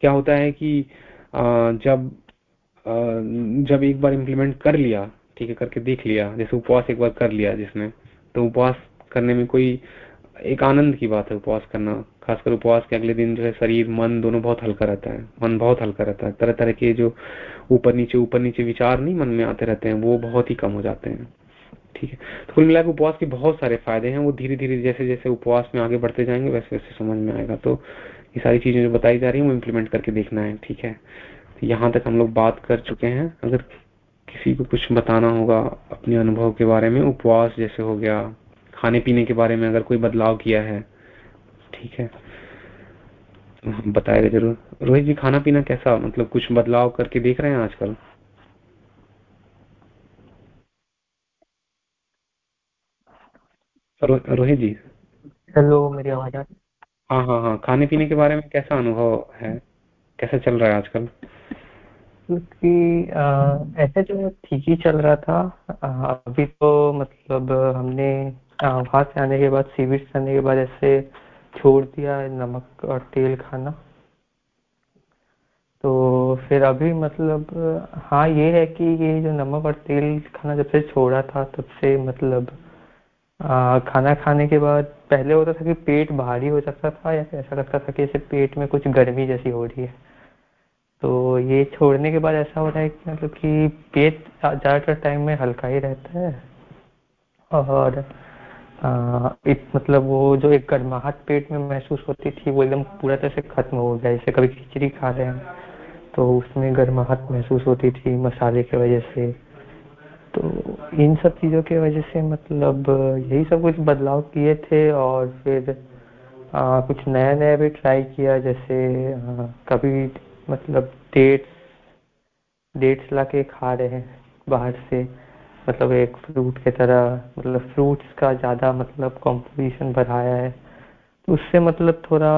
A: क्या होता है कि आ, जब आ, जब एक बार इम्प्लीमेंट कर लिया ठीक है करके देख लिया जैसे उपवास एक बार कर लिया जिसने तो उपवास करने में कोई एक आनंद की बात है उपवास करना। खासकर उपवास के अगले दिन जो है शरीर मन दोनों बहुत हल्का रहता है मन बहुत हल्का रहता है। तरह तरह के जो ऊपर नीचे ऊपर नीचे विचार नहीं मन में आते रहते हैं वो बहुत ही कम हो जाते हैं। ठीक है। तो कुल मिलाकर उपवास के बहुत सारे फ़ायदे हैं, वो धीरे धीरे जैसे जैसे उपवास में आगे बढ़ते जाएँगे, वैसे वैसे समझ में आएगा। तो ये सारी चीज़ें जो बताई जा रही है, वो इम्प्लीमेंट करके देखना है, ठीक है? तो यहाँ तक हम लोग बात कर चुके हैं। अगर किसी को कुछ बताना होगा अपने अनुभव के बारे में, उपवास जैसे हो गया खाने पीने के बारे में अगर कोई बदलाव किया है, ठीक है? तो बताएगा ज़रूर। रोहित जी खाना पीना कैसा? मतलब कुछ बदलाव करके देख रहे हैं आजकल? रोहित जी?
D: हेलो मेरी आवाज़ आ
A: हाँ? हाँ हाँ खाने पीने के बारे में कैसा अनुभव है? कैसा चल रहा है आजकल?
D: क्योंकि ऐसे तो ठीक ही चल रहा था आ, अभी तो मतलब हमने वहाँ से आने के बाद सीविट से आने के बाद ऐसे छोड़ दिया नमक और तेल खाना। तो फिर अभी मतलब हाँ ये है कि ये जो नमक और तेल खाना जब से छोड़ा था तब से मतलब खाना खाने के बाद पहले होता था कि पेट भारी हो सकता था या ऐसा लगता था कि जैसे पेट में कुछ गर्मी जैसी हो रही है। तो ये छोड़ने के बाद ऐसा हो रहा है कि मतलब कि पेट ज़्यादातर टाइम में हल्का ही रहता है। और एक मतलब वो जो एक गर्माहट पेट में महसूस होती थी, वो एकदम पूरा तरह से खत्म हो गया। जैसे कभी खिचड़ी खा रहे हैं तो उसमें गर्माहट महसूस होती थी मसाले की वजह से। तो इन सब चीज़ों की वजह से मतलब यही सब कुछ बदलाव किए थे और फिर आ, कुछ नया नया भी ट्राई किया जैसे आ, कभी मतलब डेट्स डेट्स ला के खा रहे हैं बाहर से। मतलब एक फ्रूट की तरह मतलब फ्रूट्स का ज़्यादा मतलब कॉम्पोजिशन बढ़ाया है। तो उससे मतलब थोड़ा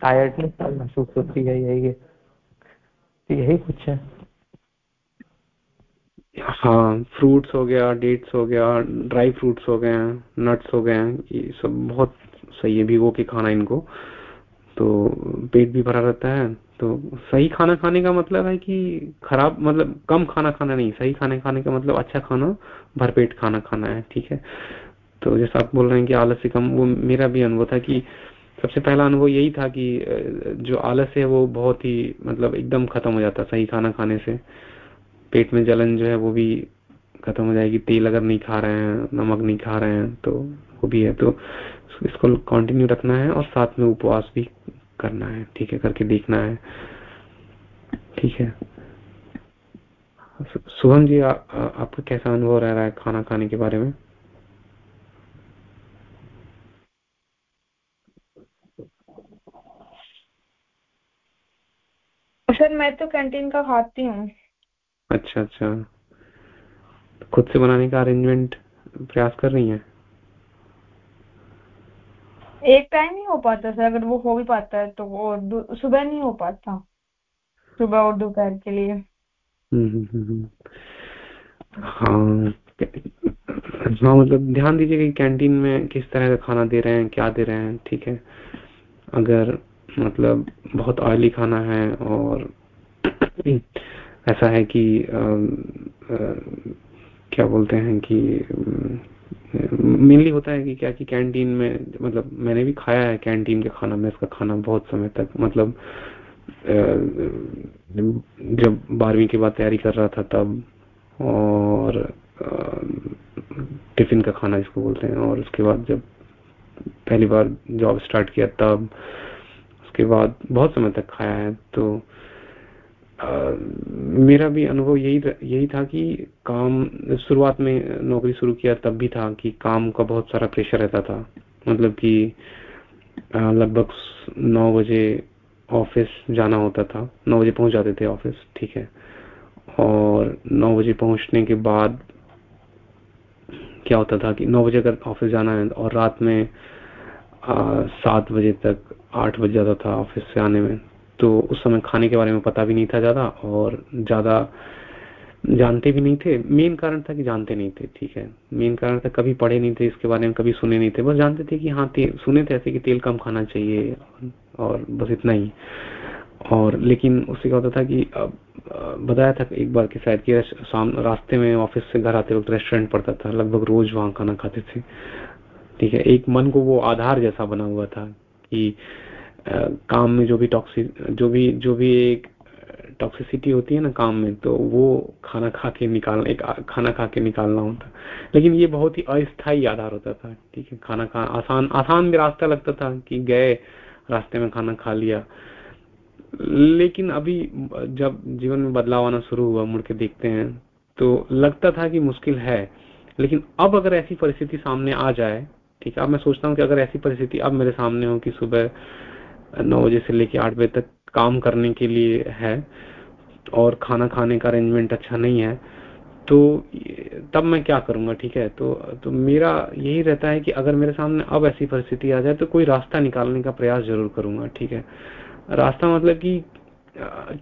D: टायर्डनेस महसूस होती है यही है। यही कुछ है।
A: हाँ फ्रूट्स हो गया डेट्स हो गया ड्राई फ्रूट्स हो गए नट्स हो गए, ये सब बहुत सही है, भिगो के खाना इनको। तो पेट भी भरा रहता है तो सही खाना खाने का मतलब है कि खराब मतलब कम खाना खाना नहीं, सही खाने खाने का मतलब अच्छा खाना, भरपेट खाना खाना है, ठीक है? तो जैसा आप बोल रहे हैं कि आलस्य कम, वो मेरा भी अनुभव था कि सबसे पहला अनुभव यही था कि जो आलस्य है वो बहुत ही मतलब एकदम खत्म हो जाता सही खाना खाने से। पेट में जलन जो है वो भी खत्म हो जाएगी। तेल अगर नहीं खा रहे हैं, नमक नहीं खा रहे हैं तो वो भी है। तो इसको कंटिन्यू रखना है और साथ में उपवास भी करना है। ठीक है, करके देखना है। ठीक है। शुभम जी आपका कैसा अनुभव रह रहा है खाना खाने के बारे में?
E: सर, मैं तो कैंटीन का खाती हूँ।
A: अच्छा अच्छा। खुद से बनाने का अरेंजमेंट प्रयास कर रही हैं?
E: एक टाइम ही हो पाता सर अगर वो हो भी पाता है तो वो सुबह नहीं हो पाता। सुबह और दोपहर के लिए।
A: हम्म, हम्म, हम्म, हाँ हाँ मतलब ध्यान दीजिए कि कैंटीन में किस तरह का खाना दे रहे हैं क्या दे रहे हैं ठीक है? अगर मतलब बहुत ऑयली खाना है और ऐसा है कि आ, आ, क्या बोलते हैं कि मेनली होता है कि क्या कि कैंटीन में मतलब मैंने भी खाया है कैंटीन का खाना मेस का खाना बहुत समय तक मतलब जब बारहवीं के बाद तैयारी कर रहा था तब और टिफ़िन का खाना जिसको बोलते हैं और उसके बाद जब पहली बार जॉब स्टार्ट किया तब उसके बाद बहुत समय तक खाया है तो मेरा भी अनुभव यही यही था कि काम, शुरुआत में नौकरी शुरू किया तब भी था कि काम का बहुत सारा प्रेशर रहता था। मतलब कि लगभग नौ बजे ऑफ़िस जाना होता था। नौ बजे पहुँच जाते थे ऑफ़िस ठीक है। और नौ बजे पहुँचने के बाद क्या होता था कि नौ बजे अगर ऑफ़िस जाना है और रात में सात बजे तक आठ बज जाता था ऑफ़िस से आने में तो उस समय खाने के बारे में पता भी नहीं था ज़्यादा और ज़्यादा जानते भी नहीं थे। मेन कारण था कि जानते नहीं थे, ठीक है। मेन कारण था कभी पढ़े नहीं थे, इसके बारे में कभी सुने नहीं थे। बस जानते थे कि हाँ सुने थे ऐसे कि तेल कम खाना चाहिए और बस इतना ही। और लेकिन उससे क्या होता था कि बताया था एक बार कि शायद कि शाम, रास्ते में ऑफ़िस से घर आते वक्त रेस्टोरेंट पड़ता था, लगभग रोज वहाँ खाना खाते थे। ठीक है, एक मन को वो आधार जैसा बना हुआ था कि काम में जो भी टॉक्सिक जो भी जो भी एक टॉक्सिसिटी होती है ना काम में तो वो खाना खा के निकालना एक खाना खा के निकालना होता लेकिन ये बहुत ही अस्थायी आधार होता था, ठीक है? खाना खा, आसान आसान भी रास्ता लगता था कि गए, रास्ते में खाना खा लिया। लेकिन अभी जब जीवन में बदलाव आना शुरू हुआ, मुड़ के देखते हैं तो लगता था कि मुश्किल है। लेकिन अब अगर ऐसी परिस्थिति सामने आ जाए, ठीक है? अब मैं सोचता हूँ कि अगर ऐसी परिस्थिति अब मेरे सामने हो कि सुबह नौ बजे से लेकर आठ बजे तक काम करने के लिए है और खाना खाने का अरेंजमेंट अच्छा नहीं है तो तब मैं क्या करूँगा, ठीक है? तो तो मेरा यही रहता है कि अगर मेरे सामने अब ऐसी परिस्थिति आ जाए तो कोई रास्ता निकालने का प्रयास ज़रूर करूँगा, ठीक है? रास्ता मतलब कि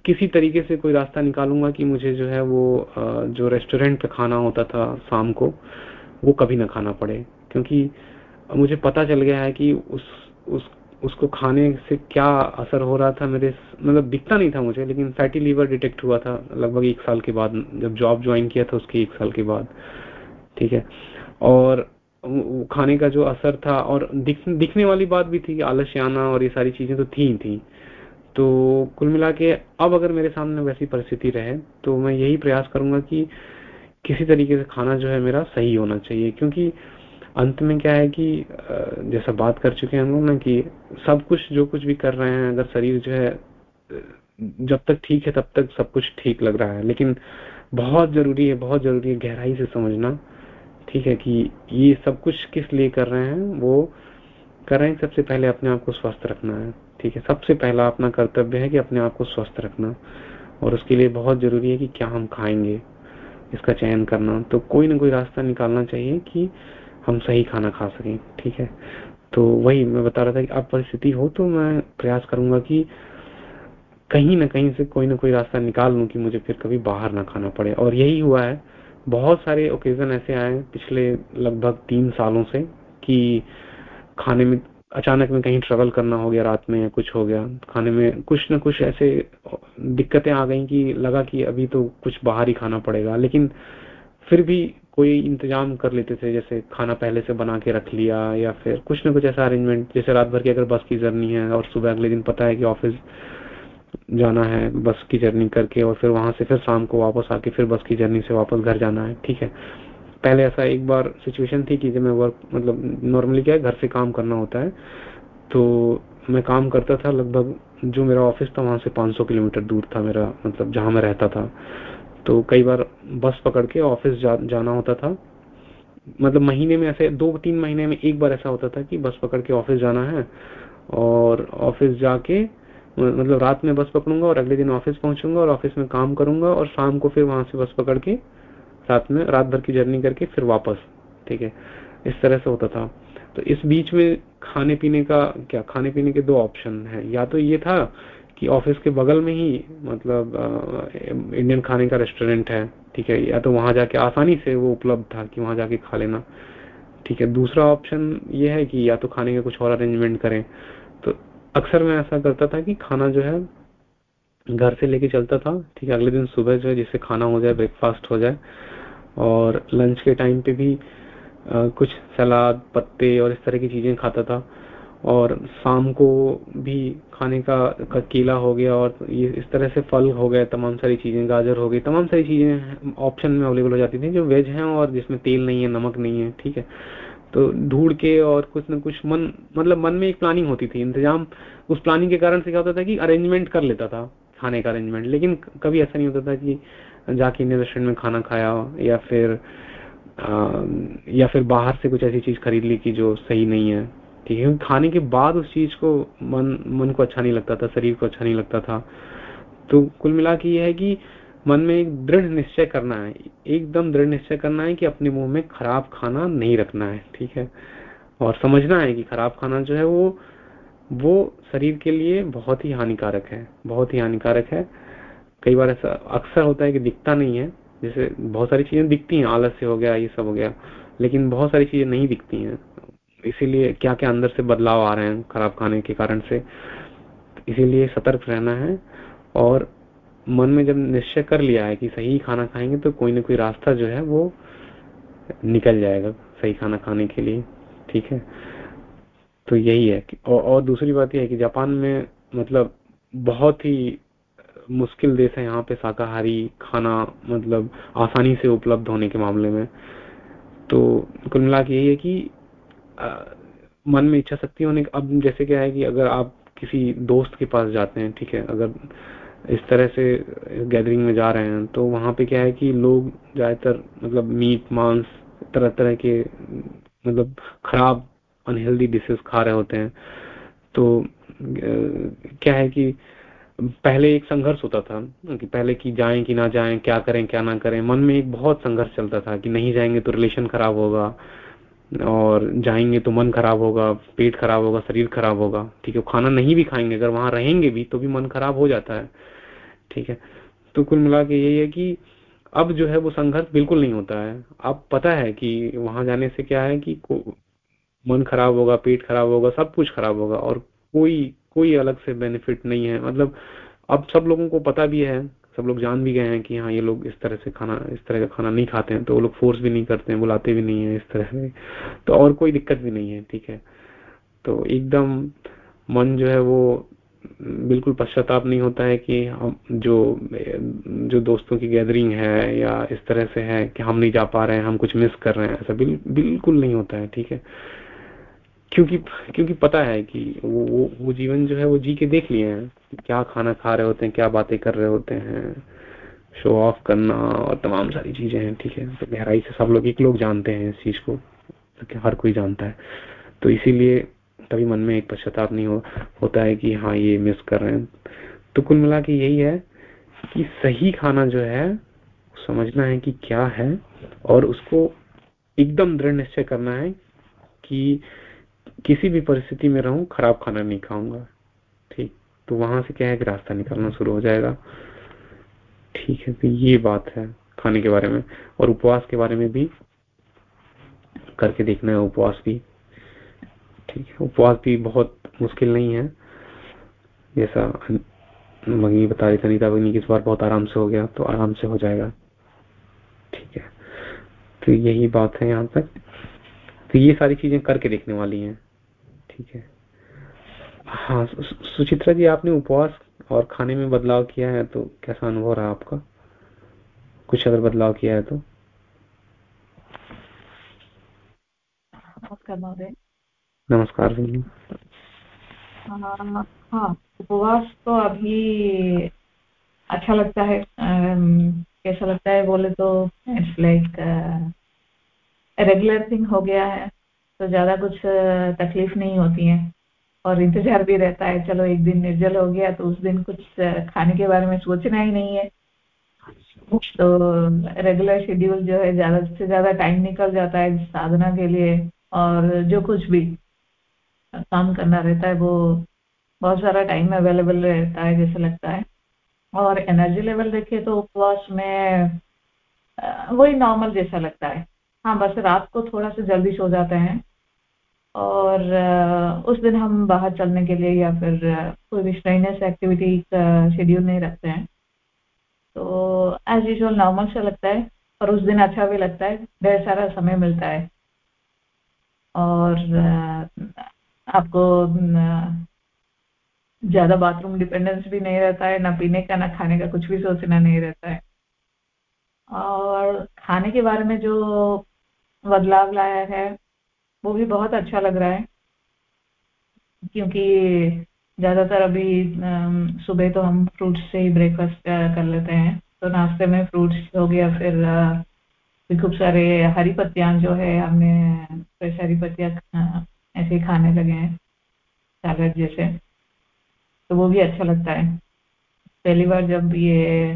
A: किसी तरीके से कोई रास्ता निकालूँगा कि मुझे जो है वो जो रेस्टोरेंट पे खाना होता था शाम को, वो कभी ना खाना पड़े, क्योंकि मुझे पता चल गया है कि उस उस उसको खाने से क्या असर हो रहा था मेरे मतलब दिखता नहीं था मुझे लेकिन फैटी लीवर डिटेक्ट हुआ था लगभग एक साल के बाद जब जॉब ज्वाइन किया था उसके एक साल के बाद ठीक है? और खाने का जो असर था और दिख, दिखने वाली बात भी थी आलस्याना और ये सारी चीज़ें तो थी थी। तो कुल मिला के अब अगर मेरे सामने वैसी परिस्थिति रहे तो मैं यही प्रयास करूँगा कि किसी तरीके से खाना जो है मेरा सही होना चाहिए क्योंकि अंत में क्या है कि जैसा बात कर चुके हैं हम लोग ना कि सब कुछ, जो कुछ भी कर रहे हैं, अगर शरीर जो है जब तक ठीक है तब तक सब कुछ ठीक लग रहा है। लेकिन बहुत ज़रूरी है, बहुत ज़रूरी है गहराई से समझना, ठीक है, कि ये सब कुछ किस लिए कर रहे हैं, वो कर रहे हैं, सबसे पहले अपने आप को स्वस्थ रखना है, ठीक है। सबसे पहला अपना कर्तव्य है कि अपने आप को स्वस्थ रखना, और उसके लिए बहुत ज़रूरी है कि क्या हम खाएँगे, इसका चयन करना। तो कोई ना कोई रास्ता निकालना चाहिए कि हम सही खाना खा सकें, ठीक है? तो वही मैं बता रहा था कि अब परिस्थिति हो तो मैं प्रयास करूँगा कि कहीं ना कहीं से कोई ना कोई रास्ता निकाल लूँ कि मुझे फिर कभी बाहर ना खाना पड़े। और यही हुआ है, बहुत सारे ओकेजन ऐसे आए पिछले लगभग तीन सालों से कि खाने में अचानक में कहीं ट्रेवल करना हो गया, रात में या कुछ हो गया, खाने में कुछ ना कुछ ऐसे दिक्कतें आ गई कि लगा कि अभी तो कुछ बाहर ही खाना पड़ेगा। लेकिन फिर भी कोई इंतज़ाम कर लेते थे, जैसे खाना पहले से बना के रख लिया या फिर कुछ ना कुछ ऐसा अरेंजमेंट जैसे रात भर की अगर बस की जर्नी है और सुबह अगले दिन पता है कि ऑफ़िस जाना है, बस की जर्नी करके और फिर वहाँ से फिर शाम को वापस आके फिर बस की जर्नी से वापस घर जाना है, ठीक है? पहले ऐसा एक बार सिचुएशन थी कि जब मैं वर्क मतलब नॉर्मली क्या है, घर से काम करना होता है तो मैं काम करता था लगभग, जो मेरा ऑफ़िस था वहाँ से 500 किलोमीटर दूर था मेरा मतलब जहाँ मैं रहता था। तो कई बार बस पकड़ के ऑफ़िस जा, जाना होता था। मतलब महीने में ऐसे दो तीन महीने में एक बार ऐसा होता था कि बस पकड़ के ऑफ़िस जाना है और ऑफ़िस जाके मतलब रात में बस पकड़ूँगा और अगले दिन ऑफ़िस पहुंचूँगा और ऑफ़िस में काम करूँगा और शाम को फिर वहाँ से बस पकड़ के रात में रात भर की जर्नी करके फिर वापस। ठीक है? इस तरह से होता था। तो इस बीच में खाने पीने का क्या? खाने पीने के दो ऑप्शन है। या तो ये था कि ऑफ़िस के बगल में ही मतलब इंडियन खाने का रेस्टोरेंट है ठीक है या तो वहाँ जाके आसानी से वो उपलब्ध था कि वहाँ जाके खा लेना ठीक है। दूसरा ऑप्शन ये है कि या तो खाने के कुछ और अरेंजमेंट करें। तो अक्सर मैं ऐसा करता था कि खाना जो है घर से लेके चलता था ठीक है अगले दिन सुबह जो है जिससे खाना हो जाए ब्रेकफास्ट हो जाए और लंच के टाइम पे भी आ, कुछ सलाद पत्ते और इस तरह की चीज़ें खाता था और शाम को भी खाने का, केला हो गया और ये इस तरह से फल हो गए तमाम सारी चीज़ें गाजर हो गई तमाम सारी चीज़ें ऑप्शन में अवेलेबल हो जाती थी जो वेज हैं और जिसमें तेल नहीं है नमक नहीं है ठीक है। तो ढूंढ के और कुछ न कुछ मन मतलब मन में एक प्लानिंग होती थी इंतज़ाम उस प्लानिंग के कारण से क्या होता था कि अरेंजमेंट कर लेता था खाने का अरेंजमेंट लेकिन कभी ऐसा नहीं होता था कि जाके इंडियन रेस्टोरेंट में खाना खाया या फिर आ, या फिर बाहर से कुछ ऐसी चीज़ खरीद ली कि जो सही नहीं है। ठीक है खाने के बाद उस चीज़ को मन मन को अच्छा नहीं लगता था, शरीर को अच्छा नहीं लगता था। तो कुल मिला के ये है कि मन में एक दृढ़ निश्चय करना है, एकदम दृढ़ निश्चय करना है कि अपने मुँह में खराब खाना नहीं रखना है, ठीक है? और समझना है कि खराब खाना जो है वो वो शरीर के लिए बहुत ही हानिकारक है, बहुत ही हानिकारक है। कई बार ऐसा अक्सर होता है कि दिखता नहीं है, जैसे बहुत सारी चीज़ें दिखती हैं आलस्य हो गया, ये सब हो गया, लेकिन बहुत सारी चीज़ें नहीं दिखती हैं। इसीलिए क्या क्या अंदर से बदलाव आ रहे हैं खराब खाने के कारण से इसीलिए सतर्क रहना है। और मन में जब निश्चय कर लिया है कि सही खाना खाएँगे तो कोई ना कोई रास्ता जो है वो निकल जाएगा सही खाना खाने के लिए ठीक है? तो यही है और, और दूसरी बात यह है कि जापान में मतलब बहुत ही मुश्किल देश है यहाँ पे शाकाहारी खाना मतलब आसानी से उपलब्ध होने के मामले में। तो कुल मिला के यही है कि मन में इच्छा शक्ति होने अब जैसे क्या है कि अगर आप किसी दोस्त के पास जाते हैं, ठीक है, अगर इस तरह से गैदरिंग में जा रहे हैं तो वहाँ पे क्या है कि लोग ज़्यादातर मतलब मीट मांस, तरह तरह के मतलब खराब अनहेल्दी डिशेस खा रहे होते हैं। तो क्या है कि पहले एक संघर्ष होता था कि पहले कि जाएँ कि ना जाएँ, क्या करें, क्या ना करें, मन में एक बहुत संघर्ष चलता था कि नहीं जाएँगे तो रिलेशन खराब होगा। और जाएँगे तो मन खराब होगा, पेट खराब होगा, शरीर खराब होगा, ठीक है, खाना नहीं भी खाएँगे, अगर वहाँ रहेंगे भी तो भी मन खराब हो जाता है, ठीक है। तो कुल मिला के यही है कि अब जो है वो संघर्ष बिल्कुल नहीं होता है। अब पता है कि वहाँ जाने से क्या है कि मन खराब होगा, पेट खराब होगा, सब कुछ खराब होगा और कोई कोई अलग से बेनिफिट नहीं है। मतलब अब सब लोगों को पता भी है सब लोग जान भी गए हैं कि हाँ ये लोग इस तरह से खाना इस तरह का खाना नहीं खाते हैं तो वो लोग फोर्स भी नहीं करते हैं बुलाते भी नहीं है इस तरह से। तो और कोई दिक्कत भी नहीं है ठीक है? तो एकदम मन जो है वो बिल्कुल पश्चाताप नहीं होता है कि हम जो जो दोस्तों की गैदरिंग है या इस तरह से है कि हम नहीं जा पा रहे हैं हम कुछ मिस कर रहे हैं ऐसा बिल, बिल्कुल नहीं होता है ठीक है? क्योंकि क्योंकि पता है कि वो वो, वो जीवन जो है वो जी के देख लिए हैं। क्या खाना खा रहे होते हैं क्या बातें कर रहे होते हैं। शो ऑफ़ करना और तमाम सारी चीज़ें हैं ठीक है? तो गहराई से सब लोग एक लोग जानते हैं इस चीज़ को तो हर कोई जानता है। तो इसीलिए कभी मन में एक पश्चाताप नहीं हो, होता है कि हाँ ये मिस कर रहे हैं। तो कुल मिला के यही है कि सही खाना जो है समझना है कि क्या है और उसको एकदम दृढ़ निश्चय करना है कि किसी भी परिस्थिति में रहूँ, खराब खाना नहीं खाऊँगा। ठीक तो वहाँ से क्या है कि रास्ता निकलना शुरू हो जाएगा। ठीक है तो ये बात है खाने के बारे में और उपवास के बारे में भी करके देखना है उपवास भी। ठीक है, उपवास भी बहुत मुश्किल नहीं है। जैसा मगी बता रही थी, अनिता भगनी की इस बार बहुत आराम से हो गया तो आराम से हो जाएगा। ठीक है तो यही बात है यहाँ तक। तो ये सारी चीज़ें करके देखने वाली हैं। ठीक है। हाँ सुचित्रा जी आपने उपवास और खाने में बदलाव किया है तो कैसा अनुभव रहा आपका? कुछ अगर बदलाव किया है तो?
B: नमस्कार
A: नमस्कार
E: हाँ उपवास तो अभी अच्छा लगता है आ, कैसा लगता है बोले तो इट्स लाइक रेगुलर थिंग हो गया है तो ज़्यादा कुछ तकलीफ़ नहीं होती है। और इंतज़ार भी रहता है, चलो एक दिन निर्जल हो गया तो उस दिन कुछ खाने के बारे में सोचना ही नहीं है। तो रेगुलर शेड्यूल जो है, ज़्यादा से ज़्यादा टाइम निकल जाता है साधना के लिए, और जो कुछ भी काम करना रहता है, वो बहुत सारा टाइम अवेलेबल रहता है, जैसे लगता है। और एनर्जी लेवल देखिए तो उपवास में वही नॉर्मल जैसा लगता है। हाँ बस रात को थोड़ा सा जल्दी सो जाते हैं। और उस दिन हम बाहर चलने के लिए या फिर कोई भी स्ट्रेनस एक्टिविटी का शेड्यूल नहीं रखते हैं। तो एज यूजल नॉर्मल सा लगता है और उस दिन अच्छा भी लगता है, ढेर सारा समय मिलता है। और आपको ज़्यादा बाथरूम डिपेंडेंस भी नहीं रहता है, ना पीने का, ना खाने का कुछ भी सोचना नहीं रहता है। और खाने के बारे में जो बदलाव लाया है। वो भी बहुत अच्छा लग रहा है। क्योंकि ज़्यादातर अभी सुबह तो हम फ्रूट्स से ही ब्रेकफास्ट कर लेते हैं। तो नाश्ते में फ्रूट्स हो गया, फिर भी खूब सारे हरी पत्तियाँ जो है, हमने फ्रेश हरी पत्तियाँ ऐसे ही खाने लगे हैं सैलड जैसे। तो वो भी अच्छा लगता है। पहली बार जब ये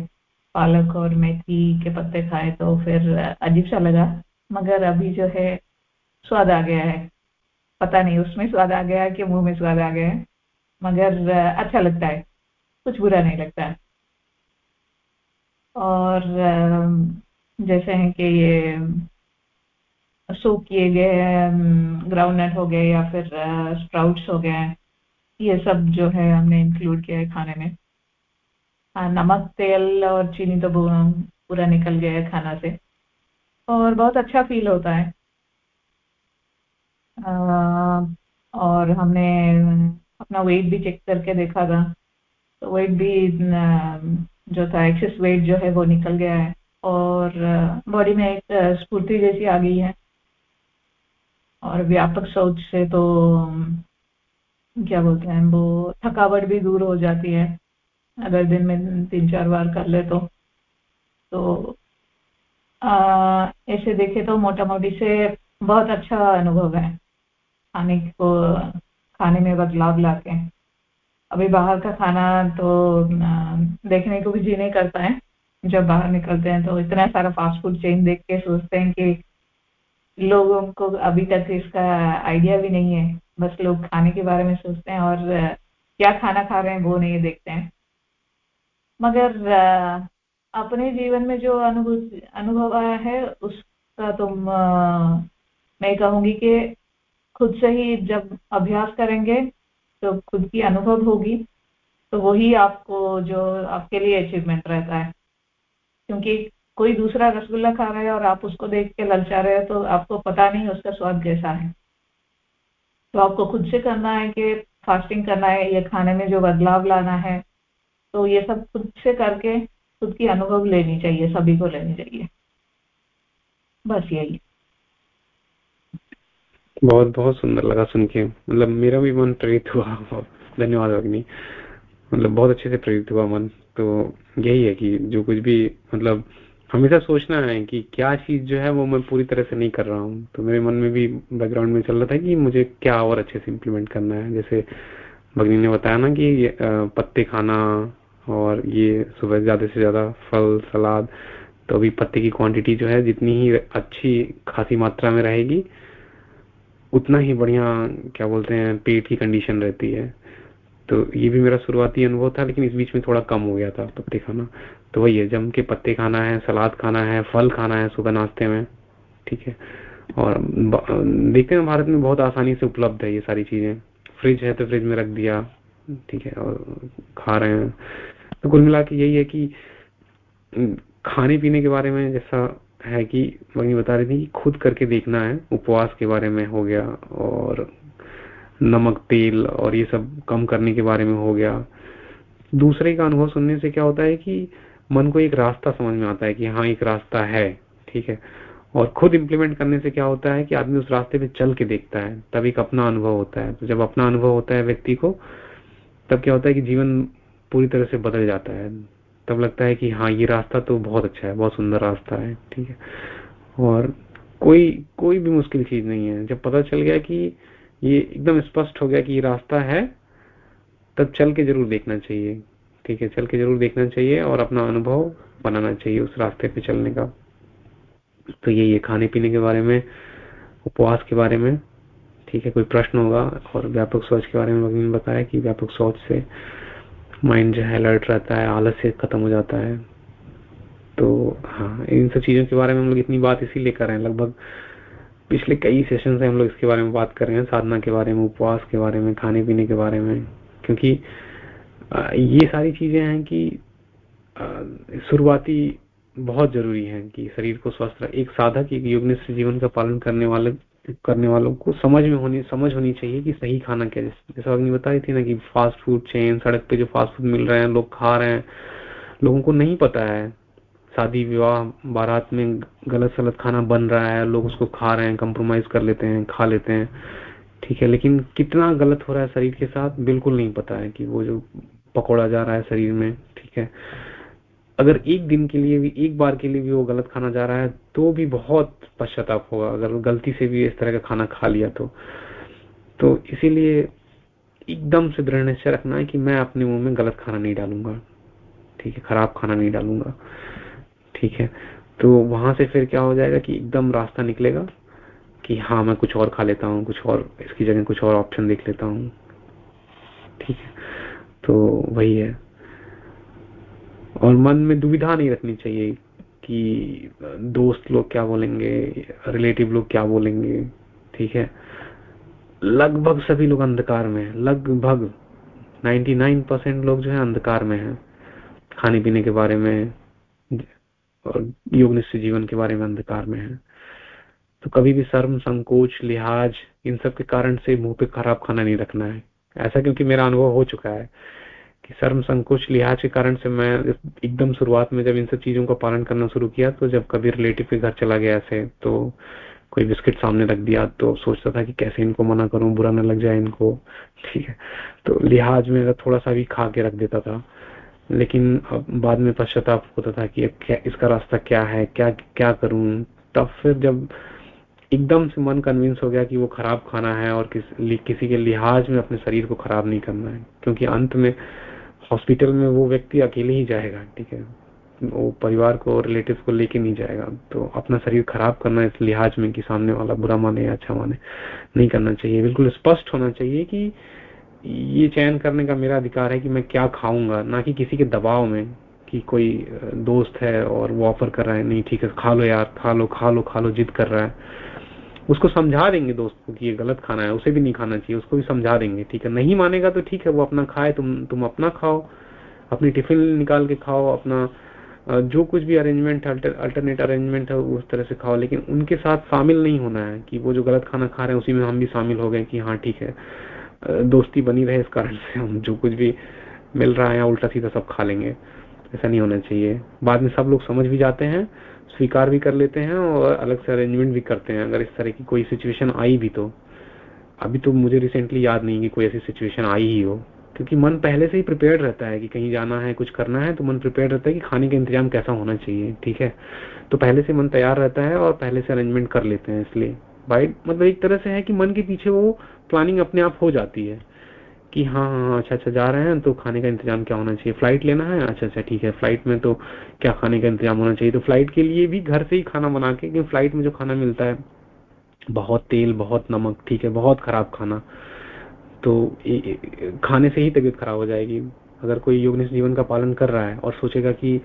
E: पालक और मेथी के पत्ते खाए तो फिर अजीब सा लगा। मगर अभी जो है, स्वाद आ गया है। पता नहीं, उसमें स्वाद आ गया है कि मुँह में स्वाद आ गया है। मगर अच्छा लगता है। कुछ बुरा नहीं लगता। है और जैसे हैं कि ये सूप किए गए ग्राउंड नट हो गए या फिर स्प्राउट्स हो गए ये सब जो है हमने इंक्लूड किया है खाने में। हाँ नमक, तेल और चीनी तो पूरा निकल गया है खाना से। और बहुत अच्छा फील होता है। और हमने अपना वेट भी चेक करके देखा था। तो वेट भी जो था एक्सेस वेट जो है, वो निकल गया है। और बॉडी में एक, स्फूर्ति जैसी आ गई है। और व्यापक सोच से तो क्या बोलते हैं, वो थकावट भी दूर हो जाती है। अगर दिन में तीन चार बार कर ले तो। तो ऐसे देखे तो मोटा मोटी से बहुत अच्छा अनुभव है। खाने को, खाने में बदलाव लाके अभी बाहर का खाना तो देखने को भी जी नहीं करता है। जब बाहर निकलते हैं तो इतना सारा फास्ट फ़ूड चेन देख के सोचते हैं कि लोगों को अभी तक इसका आइडिया भी नहीं है। बस लोग खाने के बारे में सोचते हैं और क्या खाना खा रहे हैं वो नहीं देखते हैं। मगर अपने जीवन में जो अनुभूति अनुभव आया है, उसका तो मैं कहूँगी कि खुद से ही जब अभ्यास करेंगे तो खुद की अनुभव होगी तो वही आपको जो आपके लिए अचीवमेंट रहता है। क्योंकि कोई दूसरा रसगुल्ला खा रहा है और आप उसको देख के ललचा रहे हो तो आपको पता नहीं उसका स्वाद कैसा है। तो आपको खुद से करना है कि फास्टिंग करना है, या खाने में जो बदलाव लाना है तो ये सब खुद से करके खुद की अनुभव लेनी चाहिए, सभी को लेनी चाहिए। बस यही।
A: बहुत बहुत सुंदर लगा सुन के। मतलब मेरा भी मन प्रेरित हुआ धन्यवाद अग्नि। मतलब बहुत अच्छे से प्रेरित हुआ मन। तो यही है कि जो कुछ भी मतलब हमेशा सोचना है कि क्या चीज़ जो है वो मैं पूरी तरह से नहीं कर रहा हूँ। तो मेरे मन में भी बैकग्राउंड में चल रहा था कि मुझे क्या और अच्छे से इम्प्लीमेंट करना है। जैसे भगनी ने बताया ना कि पत्ते खाना और ये सुबह ज़्यादा से ज़्यादा फल, सलाद तो अभी पत्ते की क्वांटिटी जो है जितनी ही अच्छी खासी मात्रा में रहेगी, उतना ही बढ़िया, क्या बोलते हैं, पेट की कंडीशन रहती है। तो ये भी मेरा शुरुआती अनुभव था, लेकिन इस बीच में थोड़ा कम हो गया था पत्ते खाना। तो वही है, जम के पत्ते खाना है, सलाद खाना है, फल खाना है सुबह नाश्ते में, ठीक है। और देखते हैं, भारत में बहुत आसानी से उपलब्ध है ये सारी चीज़ें। फ्रिज है तो फ्रिज में रख दिया, ठीक है, और खा रहे हैं। तो कुल मिला के यही है कि खाने पीने के बारे में जैसा है कि मम्मी बता रही थी कि खुद करके देखना है, उपवास के बारे में हो गया और नमक, तेल और ये सब कम करने के बारे में हो गया। दूसरे का अनुभव सुनने से क्या होता है कि मन को एक रास्ता समझ में आता है कि हाँ एक रास्ता है, ठीक है? और खुद इम्प्लीमेंट करने से क्या होता है कि आदमी उस रास्ते पे चल के देखता है, तब एक अपना अनुभव होता है। तो जब अपना अनुभव होता है व्यक्ति को, तब क्या होता है कि जीवन पूरी तरह से बदल जाता है। तब लगता है कि हाँ ये रास्ता तो बहुत अच्छा है, बहुत सुंदर रास्ता है, ठीक है। और कोई कोई भी मुश्किल चीज़ नहीं है। जब पता चल गया कि ये एकदम स्पष्ट हो गया कि ये रास्ता है, तब चल के ज़रूर देखना चाहिए, ठीक है। चल के ज़रूर देखना चाहिए और अपना अनुभव बनाना चाहिए उस रास्ते पे चलने का। तो ये ये खाने पीने के बारे में, उपवास के बारे में, ठीक है। कोई प्रश्न होगा और व्यापक सोच के बारे में बताया कि व्यापक सोच से माइंड जो है अलर्ट रहता है आलस्य खत्म हो जाता है। तो हाँ इन सब चीज़ों के बारे में हम लोग इतनी बात इसीलिए कर रहे हैं। लगभग पिछले कई सेशन से हम लोग इसके बारे में बात कर रहे हैं, साधना के बारे में, उपवास के बारे में खाने पीने के बारे में। क्योंकि ये सारी चीज़ें हैं कि शुरुआती बहुत ज़रूरी है कि शरीर को स्वस्थ एक साधक, एक युगनिष्ठ जीवन का पालन करने वाले करने वालों को समझ में होनी, समझ होनी चाहिए कि सही खाना क्या जैसे अग्नि बताई थी ना कि फास्ट फ़ूड चेन सड़क पे जो फास्ट फ़ूड मिल रहे हैं, लोग खा रहे हैं। लोगों को नहीं पता है, शादी, विवाह, बारात में गलत सलत खाना बन रहा है, लोग उसको खा रहे हैं कंप्रोमाइज कर लेते हैं, खा लेते हैं। ठीक है, लेकिन कितना गलत हो रहा है शरीर के साथ, बिल्कुल नहीं पता है कि वो जो पकौड़ा जा रहा है शरीर में, ठीक है। अगर एक दिन के लिए भी, एक बार के लिए भी वो गलत खाना जा रहा है तो भी बहुत पश्चाताप होगा। अगर गलती से भी इस तरह का खाना खा लिया तो। तो इसीलिए एकदम से दृढ़ निश्चय रखना है कि मैं अपने मुँह में गलत खाना नहीं डालूँगा। ठीक है, खराब खाना नहीं डालूँगा। ठीक है तो वहाँ से फिर क्या हो जाएगा कि एकदम रास्ता निकलेगा कि हाँ मैं कुछ और खा लेता हूँ, कुछ और इसकी जगह कुछ और ऑप्शन देख लेता हूँ। ठीक है तो वही है। और मन में दुविधा नहीं रखनी चाहिए कि दोस्त लोग क्या बोलेंगे रिलेटिव लोग क्या बोलेंगे, ठीक है? लगभग सभी लोग अंधकार में है, लगभग। 99 परसेंट लोग जो है अंधकार में है। खाने पीने के बारे में, और योग निश्चित जीवन के बारे में अंधकार में है। तो कभी भी शर्म, संकोच, लिहाज, इन सब के कारण से मुँह पे खराब खाना नहीं रखना है। ऐसा क्योंकि मेरा अनुभव हो चुका है। कि शर्म संकोच लिहाज के कारण से मैं एकदम शुरुआत में जब इन सब चीज़ों का पालन करना शुरू किया तो जब कभी रिलेटिव के घर चला गया ऐसे तो कोई बिस्किट सामने रख दिया तो सोचता था कि कैसे इनको मना करूँ बुरा ना लग जाए इनको। ठीक है। तो लिहाज में थोड़ा सा भी खा के रख देता था। लेकिन अब बाद में पश्चाताप होता था कि अब क्या इसका रास्ता क्या है क्या क्या करूँ? तब फिर जब एकदम से मन कन्विंस हो गया कि वो खराब खाना है और किस, किसी के लिहाज में अपने शरीर को खराब नहीं करना है क्योंकि अंत में हॉस्पिटल में वो व्यक्ति अकेले ही जाएगा, ठीक है? वो परिवार को रिलेटिव को लेके नहीं जाएगा। तो अपना शरीर खराब करना इस लिहाज में कि सामने वाला बुरा माने या अच्छा माने, नहीं करना चाहिए। बिल्कुल स्पष्ट होना चाहिए कि ये चयन करने का मेरा अधिकार है कि मैं क्या खाऊँगा, ना कि किसी के दबाव में कि कोई दोस्त है और वो ऑफ़र कर रहा है, नहीं, ठीक है, खा लो यार, खा लो खा लो खा लो, जिद कर रहा है। उसको समझा देंगे दोस्त को ये गलत खाना है, उसे भी नहीं खाना चाहिए, उसको भी समझा देंगे, ठीक है? नहीं मानेगा तो ठीक है, वो अपना खाए, तुम तुम अपना खाओ, अपनी टिफ़िन निकाल के खाओ, अपना जो कुछ भी अरेंजमेंट है अल्टरनेट अरेंजमेंट है उस तरह से खाओ, लेकिन उनके साथ शामिल नहीं होना है कि वो जो गलत खाना खा रहे हैं, उसी में हम भी शामिल हो गए कि हाँ ठीक है दोस्ती बनी रहे इस कारण से, हम जो कुछ भी मिल रहा है उल्टा सीधा सब खा लेंगे, ऐसा नहीं होना चाहिए। बाद में सब लोग समझ भी जाते हैं स्वीकार भी कर लेते हैं और अलग से अरेंजमेंट भी करते हैं। अगर इस तरह की कोई सिचुएशन आई भी तो। अभी तो मुझे रिसेंटली याद नहीं कि कोई ऐसी सिचुएशन आई ही हो। क्योंकि मन पहले से ही प्रिपेयर रहता है कि कहीं जाना है, कुछ करना है तो मन प्रिपेयर रहता है कि खाने का इंतज़ाम कैसा होना चाहिए, ठीक है? तो पहले से मन तैयार रहता है और पहले से अरेंजमेंट कर लेते हैं इसलिए। बाइट मतलब एक तरह से है कि मन के पीछे वो प्लानिंग अपने आप हो जाती है। कि हाँ हाँ अच्छा अच्छा जा रहे हैं तो खाने का इंतज़ाम क्या होना चाहिए? फ़्लाइट लेना है? अच्छा अच्छा ठीक है फ़्लाइट में तो क्या खाने का इंतज़ाम होना चाहिए? तो फ़्लाइट के लिए भी घर से ही खाना बना के, क्योंकि फ़्लाइट में जो खाना मिलता है, बहुत तेल, बहुत नमक, ठीक है, बहुत खराब खाना तो खाने से ही तबीयत खराब हो जाएगी। अगर कोई योग जीवन का पालन कर रहा है और सोचेगा कि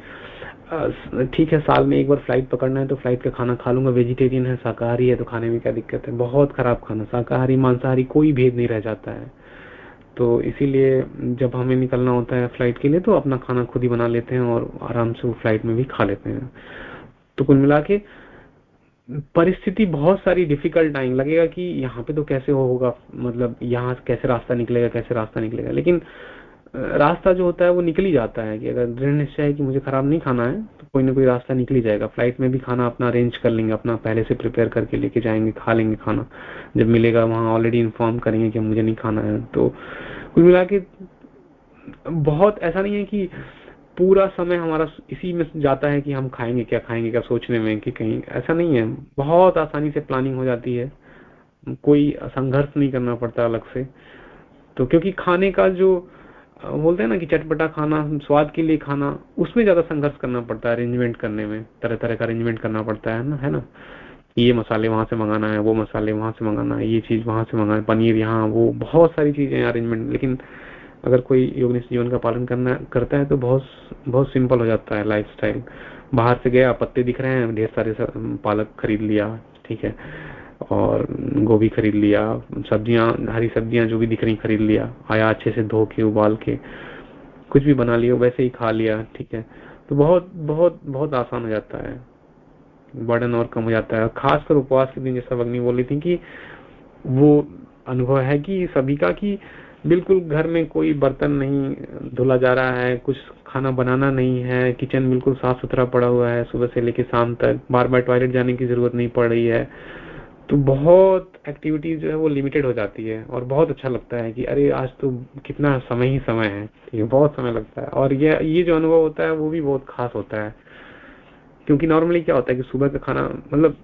A: ठीक है, साल में एक बार फ़्लाइट पकड़ना है तो फ़्लाइट का खाना खा लूँगा वेजिटेरियन है, शाकाहारी है तो खाने में क्या दिक्कत है? बहुत खराब खाना, शाकाहारी, मांसाहारी कोई भेद नहीं रह जाता है। तो इसीलिए जब हमें निकलना होता है फ़्लाइट के लिए तो अपना खाना खुद ही बना लेते हैं और आराम से वो फ़्लाइट में भी खा लेते हैं। तो कुल मिला के परिस्थिति बहुत सारी डिफ़िकल्ट आएँगे लगेगा कि यहाँ पे तो कैसे होगा मतलब यहाँ कैसे रास्ता निकलेगा, कैसे रास्ता निकलेगा। लेकिन रास्ता जो होता है वो निकल ही जाता है कि अगर दृढ़ निश्चय है कि मुझे खराब नहीं खाना है कोई ना कोई रास्ता निकल ही जाएगा। फ़्लाइट में भी खाना अपना अरेंज कर लेंगे, अपना पहले से प्रिपेयर करके लेके जाएँगे, खा लेंगे खाना। जब मिलेगा वहाँ ऑलरेडी इन्फॉर्म करेंगे कि मुझे नहीं खाना है। तो कुल मिला के बहुत ऐसा नहीं है कि पूरा समय हमारा इसी में जाता है कि हम खाएँगे, क्या खाएँगे, क्या सोचने में कि कहीं। ऐसा नहीं है। बहुत आसानी से प्लानिंग हो जाती है। कोई संघर्ष नहीं करना पड़ता अलग से। तो क्योंकि खाने का जो बोलते हैं ना कि चटपटा खाना, स्वाद के लिए खाना, उसमें ज़्यादा संघर्ष करना पड़ता है अरेंजमेंट करने में। तरह तरह का अरेंजमेंट करना पड़ता है ना है ना? ये मसाले वहाँ से मंगाना है, वो मसाले वहाँ से मंगाना है, ये चीज़ वहाँ से मंगाना है, पनीर यहाँ, वो बहुत सारी चीज़ें अरेंजमेंट लेकिन अगर कोई योग जीवन का पालन करना, करता है तो बहुत बहुत सिंपल हो जाता है लाइफ बाहर से गया, पत्ते दिख रहे हैं, ढेर सारे पालक खरीद लिया, ठीक है। और गोभी खरीद लिया, सब्ज़ियाँ, हरी सब्ज़ियाँ जो भी दिख रही खरीद लिया, आया अच्छे से धो के, उबाल के, कुछ भी बना लिया, वैसे ही खा लिया, ठीक है। तो बहुत बहुत बहुत आसान हो जाता है। बर्डन और कम हो जाता है। खासकर उपवास के दिन, जैसा अग्नि बोल रही थी कि वो अनुभव है कि सभी का कि बिल्कुल घर में कोई बर्तन नहीं, धुला जा रहा है, कुछ खाना बनाना नहीं है, किचन बिल्कुल साफ़ सुथरा पड़ा हुआ है, सुबह से लेकर शाम तक बार बार टॉयलेट जाने की ज़रूरत नहीं पड़ रही है। तो बहुत एक्टिविटीज़ जो है वो लिमिटेड हो जाती है और बहुत अच्छा लगता है कि अरे आज तो कितना समय ही समय है। है बहुत समय लगता है। और ये ये जो अनुभव होता है वो भी बहुत खास होता है। क्योंकि नॉर्मली क्या होता है कि सुबह का खाना मतलब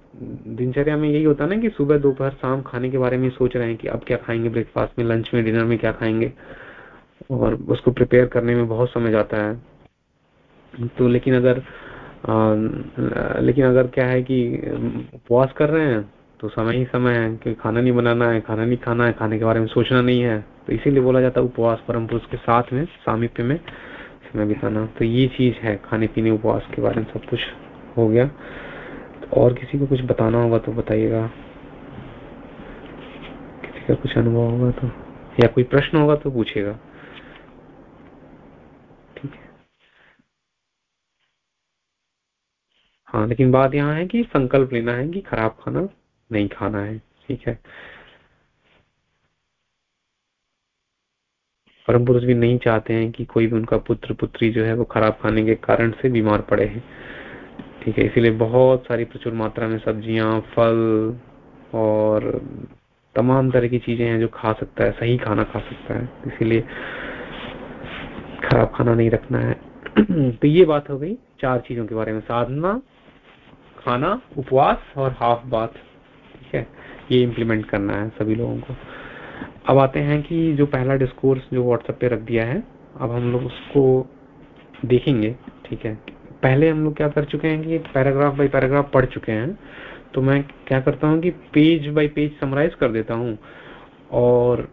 A: दिनचर्या में यही होता है ना कि सुबह दोपहर शाम खाने के बारे में सोच रहे हैं कि अब क्या खाएँगे ब्रेकफास्ट में लंच में डिनर में क्या खाएँगे। और उसको प्रिपेयर करने में बहुत समय जाता है। तो लेकिन अगर आ, लेकिन अगर क्या है कि उपवास कर रहे हैं तो समय ही समय है कि खाना नहीं बनाना है, खाना नहीं खाना है, खाने के बारे में सोचना नहीं है। तो इसीलिए बोला जाता है उपवास परम पुरुष के साथ में, सामिप्य में समय बिताना तो ये चीज़ है, खाने पीने, उपवास के बारे में सब कुछ हो गया। तो और किसी को कुछ बताना होगा तो बताइएगा। किसी का कुछ अनुभव होगा तो या कोई प्रश्न होगा तो पूछेगा हाँ लेकिन बात यहाँ है कि संकल्प लेना है कि खराब खाना नहीं खाना है, ठीक है? परम पुरुष भी नहीं चाहते हैं कि कोई भी उनका पुत्र पुत्री जो है वो खराब खाने के कारण से बीमार पड़े हैं, ठीक है? इसीलिए बहुत सारी प्रचुर मात्रा में सब्ज़ियाँ, फल और तमाम तरह की चीज़ें हैं जो खा सकता है, सही खाना खा सकता है, इसीलिए खराब खाना नहीं रखना है। तो ये बात हो गई चार चीज़ों के बारे में, साधना, खाना, उपवास और हाफ़ बाथ। है? ये इम्प्लीमेंट करना है सभी लोगों को। अब आते हैं कि जो पहला डिस्कोर्स जो व्हाट्सएप पे रख दिया है अब हम लोग उसको देखेंगे ठीक है? पहले हम लोग क्या कर चुके हैं कि पैराग्राफ बाई पैराग्राफ पढ़ चुके हैं तो मैं क्या करता हूँ कि पेज बाई पेज समराइज कर देता हूँ। और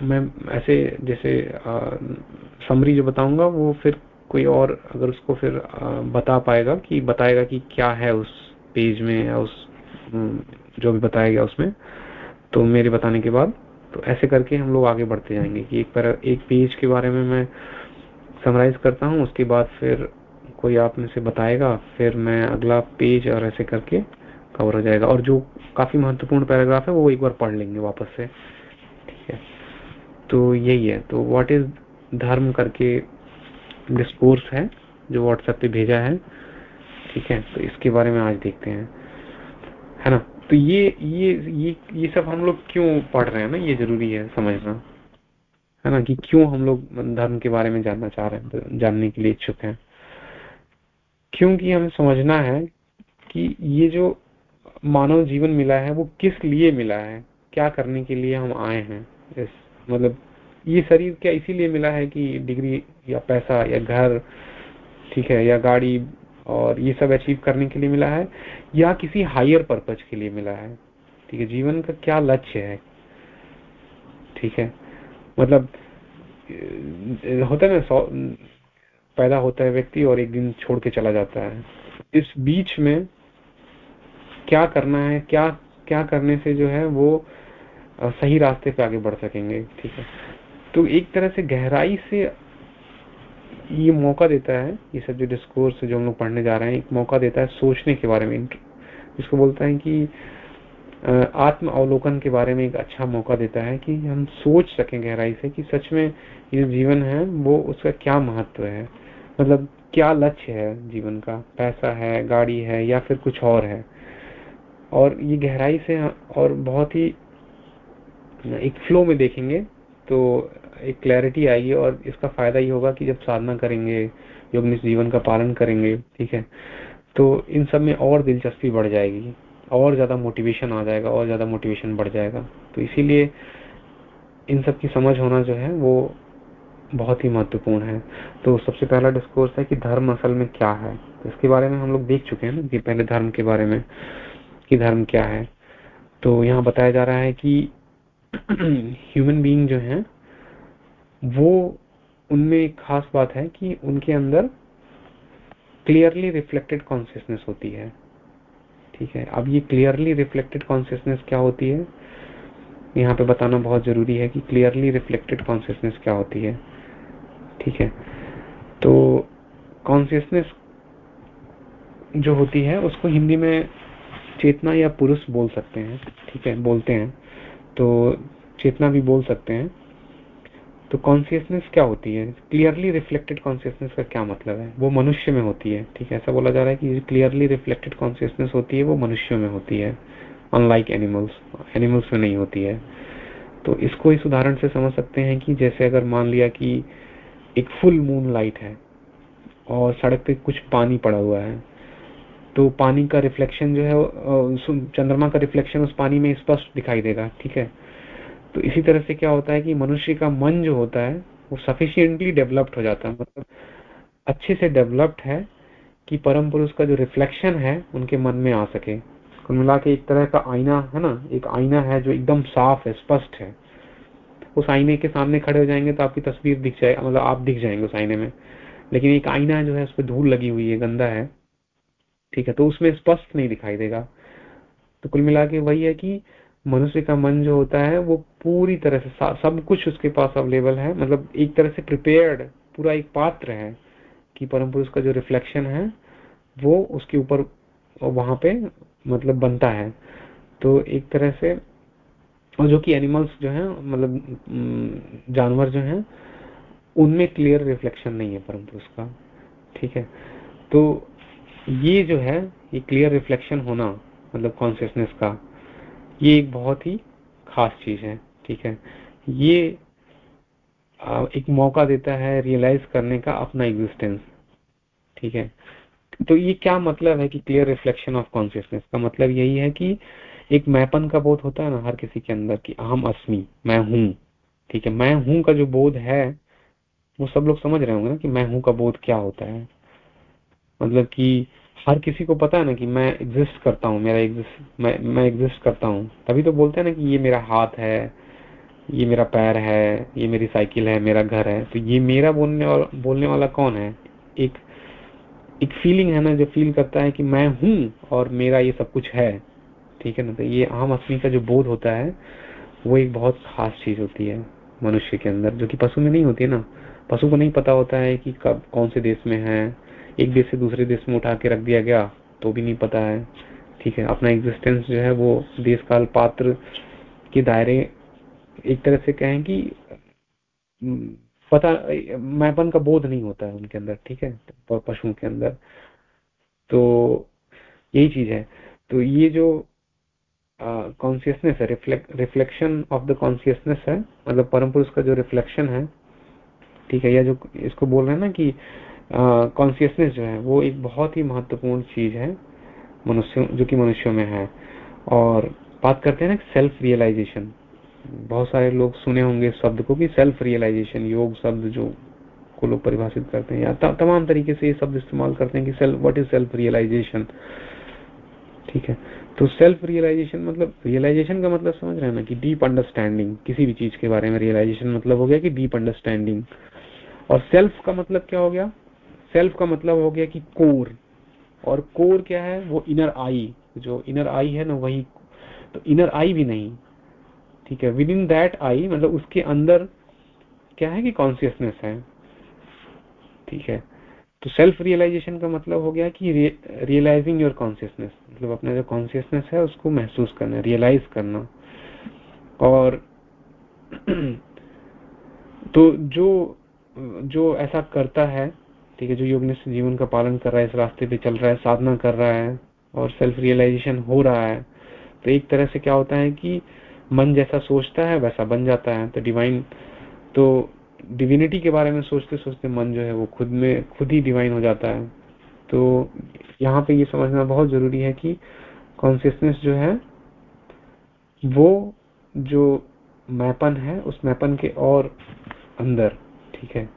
A: मैं ऐसे जैसे समरी जो बताऊँगा वो फिर कोई और अगर उसको फिर आ, बता पाएगा कि बताएगा कि क्या है उस पेज में या उस जो भी बताया गया उसमें तो मेरे बताने के बाद तो ऐसे करके हम लोग आगे बढ़ते जाएँगे कि एक पर, एक पेज के बारे में मैं समराइज करता हूँ, उसके बाद फिर कोई आप में से बताएगा, फिर मैं अगला पेज और ऐसे करके कवर हो जाएगा। और जो काफ़ी महत्वपूर्ण पैराग्राफ है, वो एक बार पढ़ लेंगे वापस से। ठीक है? तो यही है। तो व्हाट इज़ धर्म करके डिस्कोर्स है, जो व्हाट्सएप पे भेजा है। ठीक है? तो इसके बारे में आज देखते हैं। है ना? तो ये ये ये ये सब हम लोग क्यों पढ़ रहे हैं ना? ये ज़रूरी है समझना। है ना? कि क्यों हम लोग धर्म के बारे में जानना चाह रहे हैं जानने के लिए इच्छुक हैं। क्योंकि हमें समझना है कि ये जो मानव जीवन मिला है, वो किस लिए मिला है? क्या करने के लिए हम आए हैं? इस मतलब ये शरीर क्या इसीलिए मिला है कि डिग्री या पैसा या घर, ठीक है, या गाड़ी और ये सब अचीव करने के लिए मिला है, या किसी हायर पर्पज के लिए मिला है। ठीक है, जीवन का क्या लक्ष्य है? ठीक है मतलब होता है ना पैदा होता है व्यक्ति और एक दिन छोड़ के चला जाता है। इस बीच में क्या करना है, क्या क्या करने से जो है वो सही रास्ते पे आगे बढ़ सकेंगे, ठीक है। तो एक तरह से गहराई से ये मौका देता है, ये सब जो डिस्कोर्स जो हम लोग पढ़ने जा रहे हैं, एक मौका देता है सोचने के बारे में इसको बोलता है कि आत्म अवलोकन के बारे में एक अच्छा मौका देता है कि हम सोच सकें गहराई से कि सच में ये जीवन है, वो उसका क्या महत्व है? मतलब क्या लक्ष्य है जीवन का? पैसा है, गाड़ी है या फिर कुछ और है? और ये गहराई से, और बहुत ही, एक फ्लो में देखेंगे तो एक क्लैरिटी आएगी और इसका फ़ायदा ये होगा कि जब साधना करेंगे योग जीवन का पालन करेंगे, ठीक है तो इन सब में और दिलचस्पी बढ़ जाएगी, और ज़्यादा मोटिवेशन आ जाएगा, और ज़्यादा मोटिवेशन बढ़ जाएगा। तो इसीलिए इन सब की समझ होना जो है, वो बहुत ही महत्वपूर्ण है। तो सबसे पहला डिस्कोर्स है कि धर्म असल में क्या है? तो इसके बारे में हम लोग देख चुके हैं ना, कि पहले धर्म के बारे में, कि धर्म क्या है। तो यहाँ बताया जा रहा है कि ह्यूमन बीइंग जो है वो उनमें एक खास बात है कि उनके अंदर क्लियरली रिफ्लेक्टेड कॉन्सियसनेस होती है। ठीक है, अब ये क्लियरली रिफ्लेक्टेड कॉन्सियसनेस क्या होती है? यहाँ पे बताना बहुत ज़रूरी है कि क्लियरली रिफ्लेक्टेड कॉन्सियसनेस क्या होती है। ठीक है तो कॉन्सियसनेस जो होती है, उसको हिंदी में चेतना या पुरुष बोल सकते हैं। ठीक है, बोलते हैं तो चेतना भी बोल सकते हैं। तो कॉन्सियसनेस क्या होती है? क्लियरली रिफ्लेक्टेड कॉन्सियसनेस का क्या मतलब है? वो मनुष्य में होती है, ठीक है? ऐसा बोला जा रहा है कि क्लियरली रिफ्लेक्टेड कॉन्सियसनेस होती है, वो मनुष्य में होती है अनलाइक एनिमल्स एनिमल्स में नहीं होती है। तो इसको इस उदाहरण से समझ सकते हैं कि जैसे अगर मान लिया कि एक फुल मून लाइट है और सड़क पे कुछ पानी पड़ा हुआ है तो पानी का रिफ्लेक्शन जो है चंद्रमा का रिफ्लेक्शन उस पानी में स्पष्ट दिखाई देगा, ठीक है? तो इसी तरह से क्या होता है कि मनुष्य का मन जो होता है, वो सफिशियंटली डेवलप्ड हो जाता है। मतलब अच्छे से डेवलप्ड है कि परम पुरुष का जो रिफ्लेक्शन है, उनके मन में आ सके। कुल मिला के एक तरह का आईना है ना, एक आईना है जो एकदम साफ़ है, स्पष्ट है। उस आईने के सामने खड़े हो जाएँगे तो आपकी तस्वीर दिख जाए मतलब आप दिख जाएँगे उस आईने में। लेकिन एक आईना जो है, उस पर धूल लगी हुई है, गंदा है। ठीक है तो उसमें स्पष्ट नहीं दिखाई देगा। तो कुल मिला के वही है कि मनुष्य का मन जो होता है, वो पूरी तरह से सब कुछ उसके पास अवेलेबल है। मतलब एक तरह से प्रिपेयर्ड पूरा एक पात्र है कि परम पुरुष का जो रिफ्लेक्शन है, वो उसके ऊपर वहाँ पे मतलब बनता है। तो एक तरह से और जो कि एनिमल्स जो है मतलब जानवर जो है, उनमें क्लियर रिफ्लेक्शन नहीं है परम पुरुष का। ठीक है? तो ये जो है, ये क्लियर रिफ्लेक्शन होना मतलब कॉन्सियसनेस का। ये एक बहुत ही खास चीज़ है, ठीक है? ये एक मौका देता है रियलाइज़ करने का अपना एग्जिस्टेंस ठीक है? तो ये क्या मतलब है कि क्लियर रिफ्लेक्शन ऑफ़ कॉन्सियसनेस का मतलब यही है कि एक मैपन का बोध होता है ना हर किसी के अंदर कि अहम अस्मी, मैं हूँ, ठीक है? मैं हूँ का जो बोध है, वो सब लोग समझ रहे होंगे ना कि मैं हूँ का बोध क्या होता है? मतलब कि हर किसी को पता है ना कि मैं एग्जिस्ट करता हूँ, मेरा एग्जिस्ट मैं मैं एग्जिस्ट करता हूँ। तभी तो बोलते हैं ना कि ये मेरा हाथ है, ये मेरा पैर है, ये मेरी साइकिल है, मेरा घर है। तो ये मेरा बोलने वाला बोलने वाला कौन है? एक एक फीलिंग है ना जो फील करता है कि मैं हूँ और मेरा ये सब कुछ है। ठीक है ना? तो ये आम असमी का जो बोध होता है, वो एक बहुत खास चीज़ होती है मनुष्य के अंदर, जो कि पशु में नहीं होती है ना। पशु को नहीं पता होता है कि कब, कौन से देश में है एक देश से दूसरे देश में उठा के रख दिया गया तो भी नहीं पता है। ठीक है, अपना एग्जिस्टेंस जो है वो देश काल पात्र के दायरे एक तरह से कहें कि पता, मैपन का बोध नहीं होता है उनके अंदर, ठीक है पशुओं के अंदर। तो यही चीज़ है। तो ये जो कॉन्सियसनेस है रिफ्लेक्शन ऑफ़ द कॉन्सियसनेस है मतलब परम पुरुष का जो रिफ्लेक्शन है, ठीक है, या जो इसको बोल रहे हैं ना कि कॉन्सियसनेस जो है, वो एक बहुत ही महत्वपूर्ण चीज़ है मनुष्य, जो कि मनुष्यों में है। और बात करते हैं ना सेल्फ रियलाइजेशन बहुत सारे लोग सुने होंगे शब्द को कि सेल्फ रियलाइजेशन योग शब्द जो को लोग परिभाषित करते हैं, या तमाम तरीके से ये शब्द इस्तेमाल करते हैं कि self what is self realization ठीक है? तो सेल्फ रियलाइजेशन मतलब रियलाइजेशन का मतलब समझ रहे हैं ना कि डीप अंडरस्टैंडिंग किसी भी चीज़ के बारे में रियलाइजेशन मतलब हो गया कि डीप अंडरस्टैंडिंग और सेल्फ का मतलब क्या हो गया? सेल्फ का मतलब हो गया कि कोर और कोर क्या है? वो इनर आई जो इनर आई है ना, वही तो इनर आई भी नहीं. ठीक है? विद इन दैट आई मतलब उसके अंदर क्या है कि कॉन्सियसनेस है? ठीक है? तो सेल्फ रियलाइजेशन का मतलब हो गया कि रियलाइजिंग योर कॉन्सियसनेस मतलब अपना जो कॉन्सियसनेस है, उसको महसूस करना रियलाइज़ करना. और तो जो जो ऐसा करता है ठीक है, जो योगनिष्ठ जीवन का पालन कर रहा है, इस रास्ते पे चल रहा है, साधना कर रहा है और सेल्फ रियलाइजेशन हो रहा है तो एक तरह से क्या होता है कि मन जैसा सोचता है, वैसा बन जाता है। तो डिवाइन तो डिविनिटी के बारे में सोचते सोचते मन जो है, वो खुद में, खुद ही डिवाइन हो जाता है। तो यहाँ पे ये समझना बहुत ज़रूरी है कि कॉन्सियसनेस जो है, वो जो मैपन है, उस मैपन के और अंदर, ठीक है?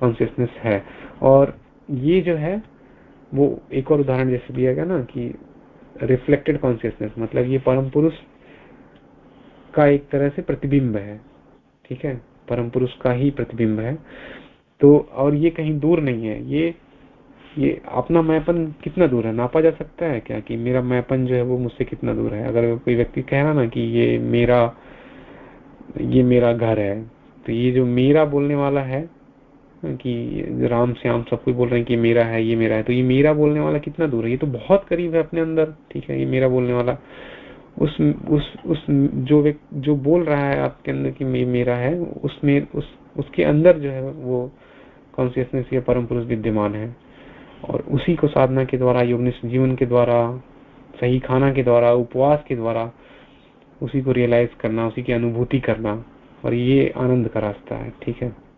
A: कॉन्सियसनेस है। और ये जो है, वो एक और उदाहरण जैसे दिया गया ना कि रिफ्लेक्टेड कॉन्सियसनेस मतलब ये परम पुरुष का एक तरह से प्रतिबिंब है। ठीक है? परम पुरुष का ही प्रतिबिंब है। तो और ये कहीं दूर नहीं है। ये ये अपना मैपन कितना दूर है? नापा जा सकता है क्या कि मेरा मैपन जो है वो मुझसे कितना दूर है? अगर कोई व्यक्ति कह रहा ना कि ये मेरा ये मेरा घर है तो ये जो मेरा बोलने वाला है कि राम श्याम सब कोई बोल रहे हैं कि मेरा है ये मेरा है। तो ये मेरा बोलने वाला कितना दूर है? ये तो बहुत करीब है अपने अंदर ठीक है? ये मेरा बोलने वाला। उस उस उस जो जो बोल रहा है आपके अंदर कि मे, मेरा है उसमें उस उसके अंदर जो है वो कॉन्सियसनेस या परम पुरुष विद्यमान है। और उसी को साधना के द्वारा योग जीवन के द्वारा सही खाना के द्वारा उपवास के द्वारा उसी को रियलाइज़ करना उसी की अनुभूति करना और ये आनंद का रास्ता है ठीक है?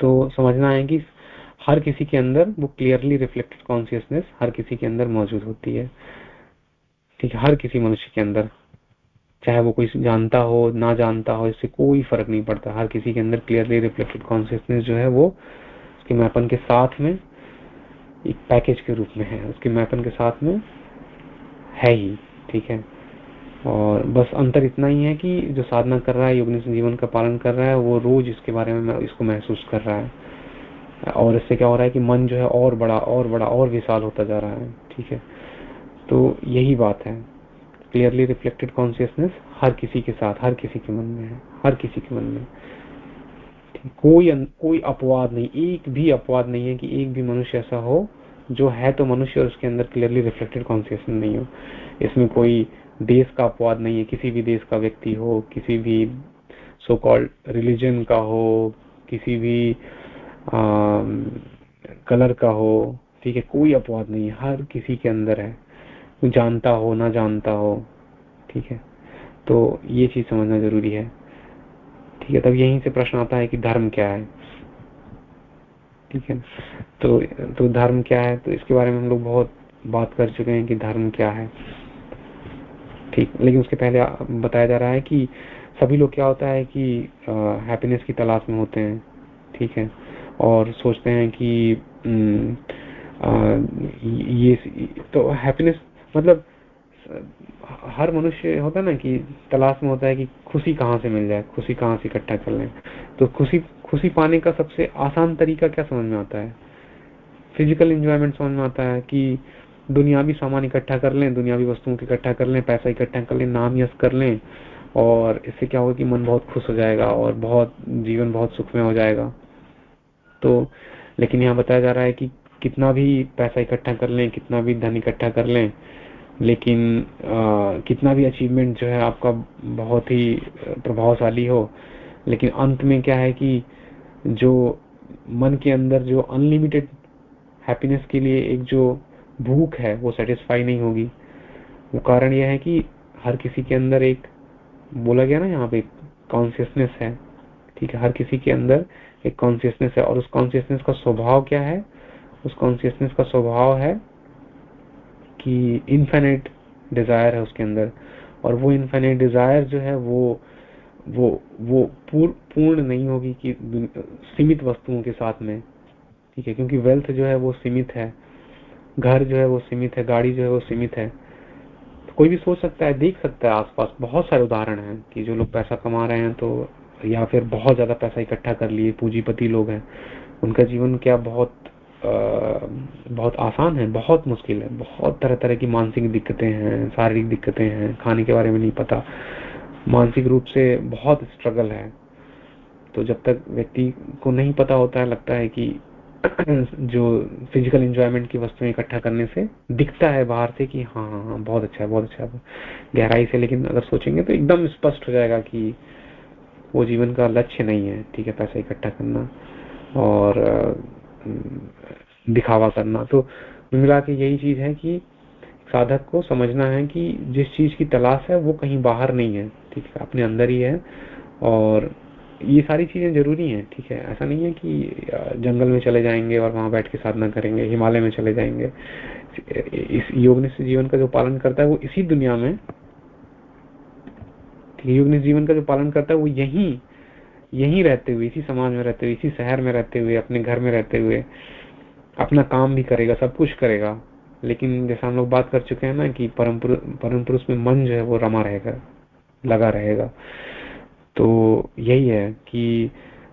A: तो समझना है कि हर किसी के अंदर वो क्लियरली रिफ्लेक्टेड कॉन्सियसनेस हर किसी के अंदर मौजूद होती है। ठीक है, हर किसी मनुष्य के अंदर। चाहे वो कोई जानता हो, ना जानता हो, इससे कोई फ़र्क नहीं पड़ता। हर किसी के अंदर क्लियरली रिफ्लेक्टेड कॉन्सियसनेस जो है वो उसके मैपन के साथ में एक पैकेज के रूप में है। उसके मैपन के साथ में है ही। ठीक है? और बस अंतर इतना ही है कि जो साधना कर रहा है योग जीवन का पालन कर रहा है, वो रोज इसके बारे में इसको महसूस कर रहा है। और इससे क्या हो रहा है कि मन जो है और बड़ा और बड़ा, और विशाल होता जा रहा है, ठीक है? तो यही बात है। क्लियरली रिफ्लेक्टेड कॉन्सियसनेस हर किसी के साथ, हर किसी के मन में है, हर किसी के मन में। कोई कोई अपवाद नहीं, एक भी अपवाद नहीं है कि एक भी मनुष्य ऐसा हो, जो है तो मनुष्य और उसके अंदर क्लियरली रिफ्लेक्टेड कॉन्सियसनेस नहीं हो। इसमें कोई देश का अपवाद नहीं है किसी भी देश का व्यक्ति हो किसी भी सो कॉल्ड रिलीजन का हो किसी भी आ, कलर का हो ठीक है कोई अपवाद नहीं है हर किसी के अंदर है। जानता हो ना जानता हो ठीक है। तो ये चीज़ समझना ज़रूरी है। ठीक है तब यहीं से प्रश्न आता है कि धर्म क्या है। ठीक है तो तो धर्म क्या है? तो इसके बारे में हम लोग बहुत बात कर चुके हैं कि धर्म क्या है। ठीक लेकिन उसके पहले बताया जा रहा है कि सभी लोग क्या होता है कि हैप्पीनेस की तलाश में होते हैं ठीक है? और सोचते हैं कि आ, ये तो हैप्पीनेस मतलब हर मनुष्य होता है ना कि तलाश में होता है कि खुशी कहाँ से मिल जाए खुशी कहाँ से इकट्ठा कर लें। तो खुशी खुशी पाने का सबसे आसान तरीका क्या समझ में आता है? फ़िज़िकल इंजॉयमेंट समझ में आता है कि दुनियावी सामान इकट्ठा कर लें दुनियावी वस्तुओं को इकट्ठा कर लें पैसा इकट्ठा कर लें नाम यश कर लें और इससे क्या होगा कि मन बहुत खुश हो जाएगा और बहुत जीवन बहुत सुखमय हो जाएगा। तो लेकिन यहाँ बताया जा रहा है कि कितना भी पैसा इकट्ठा कर लें कितना भी धन इकट्ठा कर लें लेकिन आ, कितना भी अचीवमेंट जो है आपका बहुत ही प्रभावशाली हो लेकिन अंत में क्या है कि जो मन के अंदर जो अनलिमिटेड हैप्पीनेस के लिए एक जो भूख है वो सेटिस्फाई नहीं होगी। वो कारण यह है कि हर किसी के अंदर एक बोला गया ना यहाँ पे कॉन्सियसनेस है। ठीक है हर किसी के अंदर एक कॉन्सियसनेस है। और उस कॉन्सियसनेस का स्वभाव क्या है? उस कॉन्सियसनेस का स्वभाव है कि इन्फेनेट डिज़ायर है उसके अंदर। और वो इन्फेनेट डिज़ायर जो है वो वो वो पूर, पूर्ण नहीं होगी कि सीमित वस्तुओं के साथ में। ठीक है क्योंकि वेल्थ जो है वो सीमित है। घर जो है वो सीमित है गाड़ी जो है वो सीमित है। तो कोई भी सोच सकता है देख सकता है आसपास। बहुत सारे उदाहरण हैं कि जो लोग पैसा कमा रहे हैं तो या फिर बहुत ज़्यादा पैसा इकट्ठा कर लिए पूंजीपति लोग हैं। उनका जीवन क्या बहुत आ, बहुत आसान है बहुत मुश्किल है। बहुत तरह तरह की मानसिक दिक्कतें हैं शारीरिक दिक्कतें हैं खाने के बारे में नहीं पता। मानसिक रूप से बहुत स्ट्रगल है। तो जब तक व्यक्ति को नहीं पता होता है लगता है कि जो फ़िज़िकल इंजॉयमेंट की वस्तुएँ इकट्ठा करने से दिखता है बाहर से कि हाँ हाँ हाँ बहुत अच्छा है, बहुत अच्छा है गहराई से। लेकिन अगर सोचेंगे तो एकदम स्पष्ट हो जाएगा कि वो जीवन का लक्ष्य नहीं है, ठीक है, पैसा इकट्ठा करना और दिखावा करना। तो मिला के यही चीज़ है कि साधक को समझना है कि जिस चीज़ की तलाश है वो कहीं बाहर नहीं है, ठीक है, अपने अंदर ही है और ये सारी चीज़ें ज़रूरी हैं, ठीक है? ऐसा नहीं है कि जंगल में चले जाएँगे और वहाँ बैठ के साधना करेंगे, हिमालय में चले जाएँगे। इस योग जीवन का जो पालन करता है वो इसी दुनिया में योग जीवन का जो पालन करता है वो यही यही रहते हुए, इसी समाज में रहते हुए, इसी शहर में रहते हुए, अपने घर में रहते हुए, अपना काम भी करेगा, सब कुछ करेगा। लेकिन जैसा हम लोग बात कर चुके हैं ना कि परम पुरुष में मन जो है वो रमा रहेगा, लगा रहेगा। तो यही है कि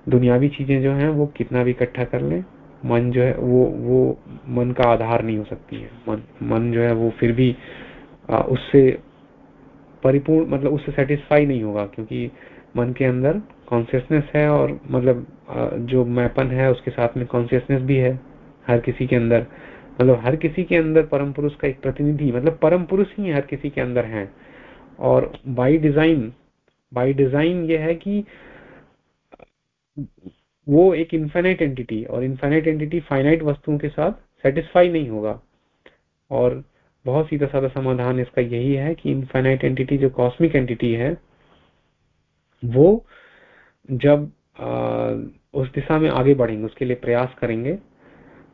A: दुनियावी चीज़ें जो हैं वो कितना भी इकट्ठा कर ले मन जो है वो वो मन का आधार नहीं हो सकती है। मन मन जो है वो फिर भी आ, उससे परिपूर्ण मतलब उससे सेटिस्फाई नहीं होगा क्योंकि मन के अंदर कॉन्सियसनेस है और मतलब जो मैपन है उसके साथ में कॉन्सियसनेस भी है हर किसी के अंदर। मतलब हर किसी के अंदर परम पुरुष का एक प्रतिनिधि मतलब परम पुरुष ही हर किसी के अंदर है। और बाई डिज़ाइन बाई डिज़ाइन ये है कि वो एक इन्फाइनाइट एंटिटी और इन्फाइनाइट एंटिटी फाइनाइट वस्तुओं के साथ सेटिस्फाई नहीं होगा। और बहुत सीधा साधा समाधान इसका यही है कि इनफाइनाइट एंटिटी जो कॉस्मिक एंटिटी है वो जब आ, उस दिशा में आगे बढ़ेंगे उसके लिए प्रयास करेंगे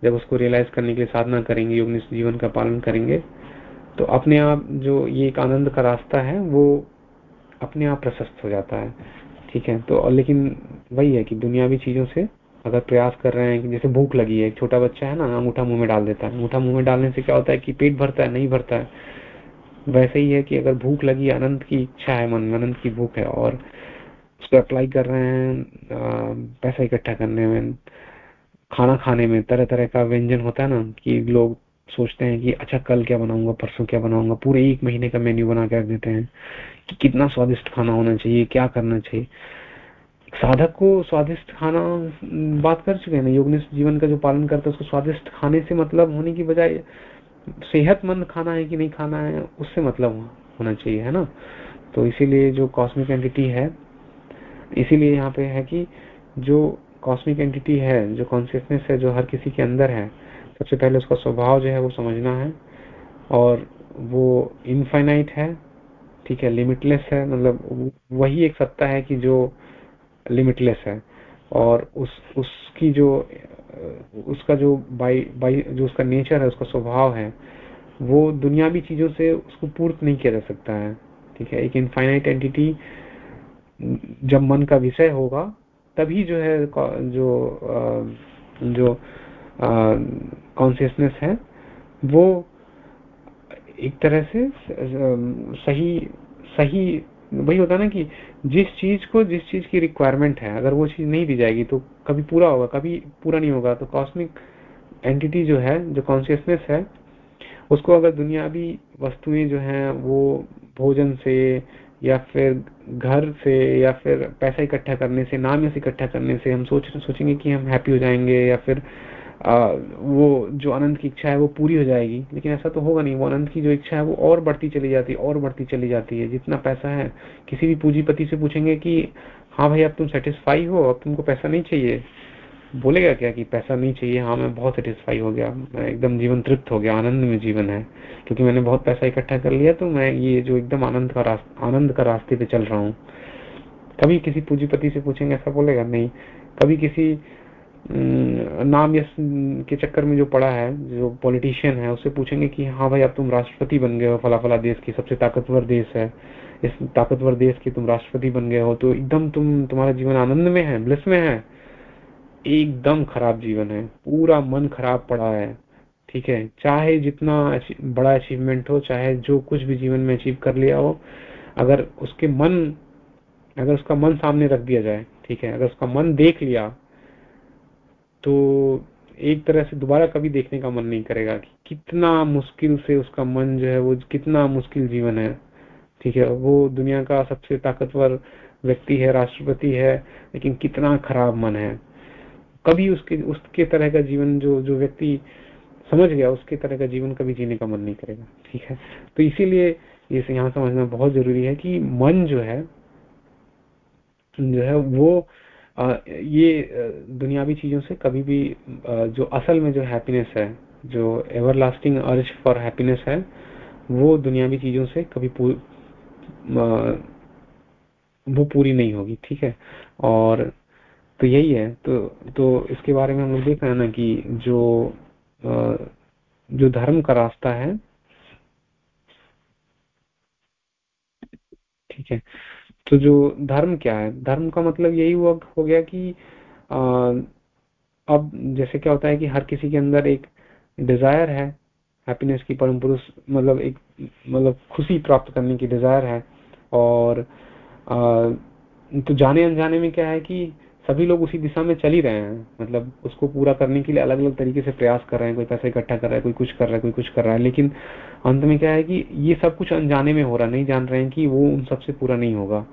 A: जब उसको रियलाइज़ करने के लिए साधना करेंगे योग जीवन का पालन करेंगे तो अपने आप जो ये एक आनंद का रास्ता है वो अपने आप प्रशस्त हो जाता है, ठीक है? तो लेकिन वही है कि दुनियावी चीज़ों से अगर प्रयास कर रहे हैं जैसे भूख लगी है, एक छोटा बच्चा है ना अंगूठा मुँह में डाल देता है। अंगूठा मुँह में डालने से क्या होता है कि पेट भरता है, नहीं भरता है। वैसे ही है कि अगर भूख लगी, अनंत की इच्छा है मन अनंत की भूख है, और उसको अप्लाई कर रहे हैं पैसा इकट्ठा करने में, खाना खाने में तरह तरह का व्यंजन होता है ना, कि लोग सोचते हैं कि अच्छा कल क्या बनाऊँगा, परसों क्या बनाऊँगा, पूरे एक महीने का मेन्यू बना के रख देते हैं कि कितना स्वादिष्ट खाना होना चाहिए, क्या करना चाहिए। साधक को स्वादिष्ट खाना, बात कर चुके हैं ना योगनिष्ठ जीवन का जो पालन करता है, उसको स्वादिष्ट खाने से मतलब होने की बजाय सेहतमंद खाना है कि नहीं खाना है, उससे मतलब होना चाहिए, है ना। तो इसीलिए जो कॉस्मिक एंटिटी है, इसीलिए यहाँ पे है कि जो कॉस्मिक एंटिटी है, जो कॉन्सियसनेस है, जो हर किसी के अंदर है सबसे पहले उसका स्वभाव जो है वो समझना है और वो इनफाइनाइट है, ठीक है लिमिटलेस है मतलब वही एक सत्ता है कि जो लिमिटलेस है और उस, उसकी जो, उसका जो बाई बाई जो उसका नेचर है, उसका स्वभाव है, वो दुनियावी चीज़ों से उसको पूर्त नहीं किया जा सकता है, ठीक है। एक इनफाइनाइट एंटिटी जब मन का विषय होगा, तभी जो है, जो जो कॉन्सियसनेस है, वो एक तरह से सही सही, वही होता है ना कि जिस चीज़ को, जिस चीज़ की रिक्वायरमेंट है, अगर वो चीज़ नहीं दी जाएगी तो कभी पूरा होगा, कभी पूरा नहीं होगा तो कॉस्मिक एंटिटी जो है, जो कॉन्सियसनेस है, उसको अगर दुनियावी वस्तुएँ जो हैं, वो भोजन से या फिर घर से या फिर पैसा इकट्ठा करने से, नाम इकट्ठा करने से हम सोच, सोचेंगे कि हम हैप्पी हो जाएँगे या फिर वो जो अनंत की इच्छा है वो पूरी हो जाएगी। लेकिन ऐसा तो होगा नहीं। वो अनंत की जो इच्छा है वो और बढ़ती चली जाती है और बढ़ती चली जाती है। जितना पैसा है, किसी भी पूंजीपति से पूछेंगे कि हाँ भाई, अब तुम सेटिस्फाई हो? अब तुमको पैसा नहीं चाहिए? बोलेगा क्या कि, पैसा नहीं चाहिए? हाँ मैं बहुत सेटिस्फाई हो गया। मैं एकदम जीवन तृप्त हो गया। आनंद में जीवन है। क्योंकि मैंने बहुत पैसा इकट्ठा कर लिया तो मैं ये जो एकदम आनंद का रास्ते आनंद का रास्ते पे चल रहा हूँ। कभी किसी पूंजीपति से पूछेंगे, ऐसा बोलेगा, नहीं। कभी किसी नाम यश के चक्कर में जो पड़ा है, जो पॉलिटिशियन है उससे पूछेंगे कि हाँ भाई अब तुम राष्ट्रपति बन गए हो फला फला देश की सबसे ताकतवर देश है। इस ताकतवर देश के तुम राष्ट्रपति बन गए हो तो एकदम तुम, तुम्हारा जीवन आनंद में है ब्लिस में है? एकदम खराब जीवन है। पूरा मन खराब पड़ा है। ठीक है, चाहे जितना बड़ा अचीवमेंट हो, चाहे जो कुछ भी जीवन में अचीव कर लिया हो, अगर उसके मन, अगर उसका मन सामने रख दिया जाए, ठीक है, अगर उसका मन देख लिया तो एक तरह से दोबारा कभी देखने का मन नहीं करेगा कि कितना मुश्किल से उसका मन जो है वो कितना मुश्किल जीवन है। ठीक है, वो दुनिया का सबसे ताकतवर व्यक्ति है, राष्ट्रपति है, लेकिन कितना खराब मन है। कभी उसके उसके तरह का जीवन जो जो व्यक्ति समझ गया, उसके तरह का जीवन कभी जीने का मन नहीं करेगा। ठीक है तो इसीलिए ये यहाँ समझना बहुत ज़रूरी है कि मन जो है जो है वो ये दुनियावी चीज़ों से कभी भी जो असल में जो हैप्पीनेस है जो ever lasting urge for happiness है वो दुनियावी चीज़ों से कभी पूर, वो पूरी नहीं होगी ठीक है? और तो यही है तो तो इसके बारे में हम लोग देख रहे हैं ना कि जो जो धर्म का रास्ता है ठीक है? तो जो धर्म क्या है? धर्म का मतलब यही हुआ हो गया कि आ, अब जैसे क्या होता है कि हर किसी के अंदर एक डिज़ायर है हैप्पीनेस की परम पुरुष मतलब एक मतलब खुशी प्राप्त करने की डिज़ायर है। और आ, तो जाने अनजाने में क्या है कि सभी लोग उसी दिशा में चल ही रहे हैं। मतलब उसको पूरा करने के लिए अलग अलग तरीके से प्रयास कर रहे हैं। कोई पैसा इकट्ठा कर रहा है कोई कुछ कर रहा है कोई कुछ कर रहा है। लेकिन अंत में क्या है कि ये सब कुछ अनजाने में हो रहा नहीं जान रहे हैं कि वो उन सबसे पूरा नहीं होगा।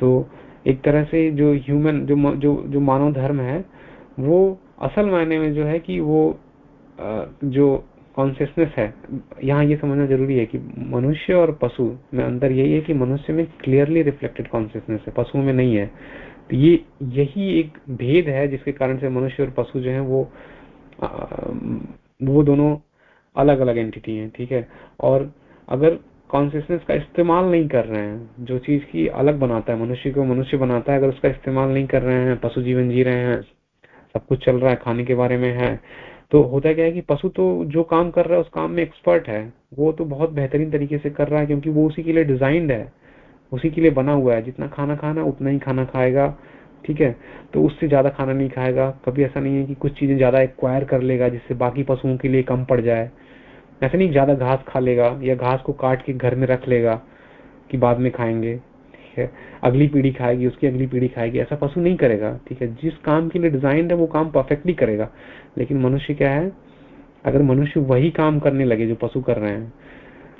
A: तो एक तरह से जो ह्यूमन जो जो जो मानव धर्म है, वो असल मायने में जो है कि वो जो कॉन्सियसनेस है, यहाँ ये समझना ज़रूरी है कि मनुष्य और पशु में अंतर यही है कि मनुष्य में क्लियरली रिफ्लेक्टेड कॉन्सियसनेस है, पशुओं में नहीं है। तो ये, यही एक भेद है जिसके कारण से मनुष्य और पशु जो है वो वो दोनों अलग अलग एंटिटी हैं, ठीक है? और अगर कॉन्सियसनेस का इस्तेमाल नहीं कर रहे हैं। जो चीज़ की अलग बनाता है, मनुष्य को मनुष्य बनाता है, अगर उसका इस्तेमाल नहीं कर रहे हैं, पशु जीवन जी रहे हैं, सब कुछ चल रहा है, खाने के बारे में है तो होता क्या है कि पशु तो जो काम कर रहा है, उस काम में एक्सपर्ट है। वो तो बहुत बेहतरीन तरीके से कर रहा है, क्योंकि वो उसी के लिए डिजाइंड है, उसी के लिए बना हुआ है। जितना खाना खाना, उतना ही खाना खाएगा, ठीक है? तो उससे ज़्यादा खाना नहीं खाएगा। कभी ऐसा नहीं है कि कुछ चीज़ें ज़्यादा एक्वायर कर लेगा, जिससे बाकी पशुओं के लिए कम पड़ जाए। ऐसा नहीं, ज़्यादा घास खा लेगा या घास को काट के घर में रख लेगा कि बाद में खाएँगे, ठीक है? अगली पीढ़ी खाएगी, उसकी अगली पीढ़ी खाएगी, ऐसा पशु नहीं करेगा, ठीक है? जिस काम के लिए डिज़ाइन है, वो काम परफेक्टली करेगा। लेकिन मनुष्य क्या है, अगर मनुष्य वही काम करने लगे जो पशु कर रहे हैं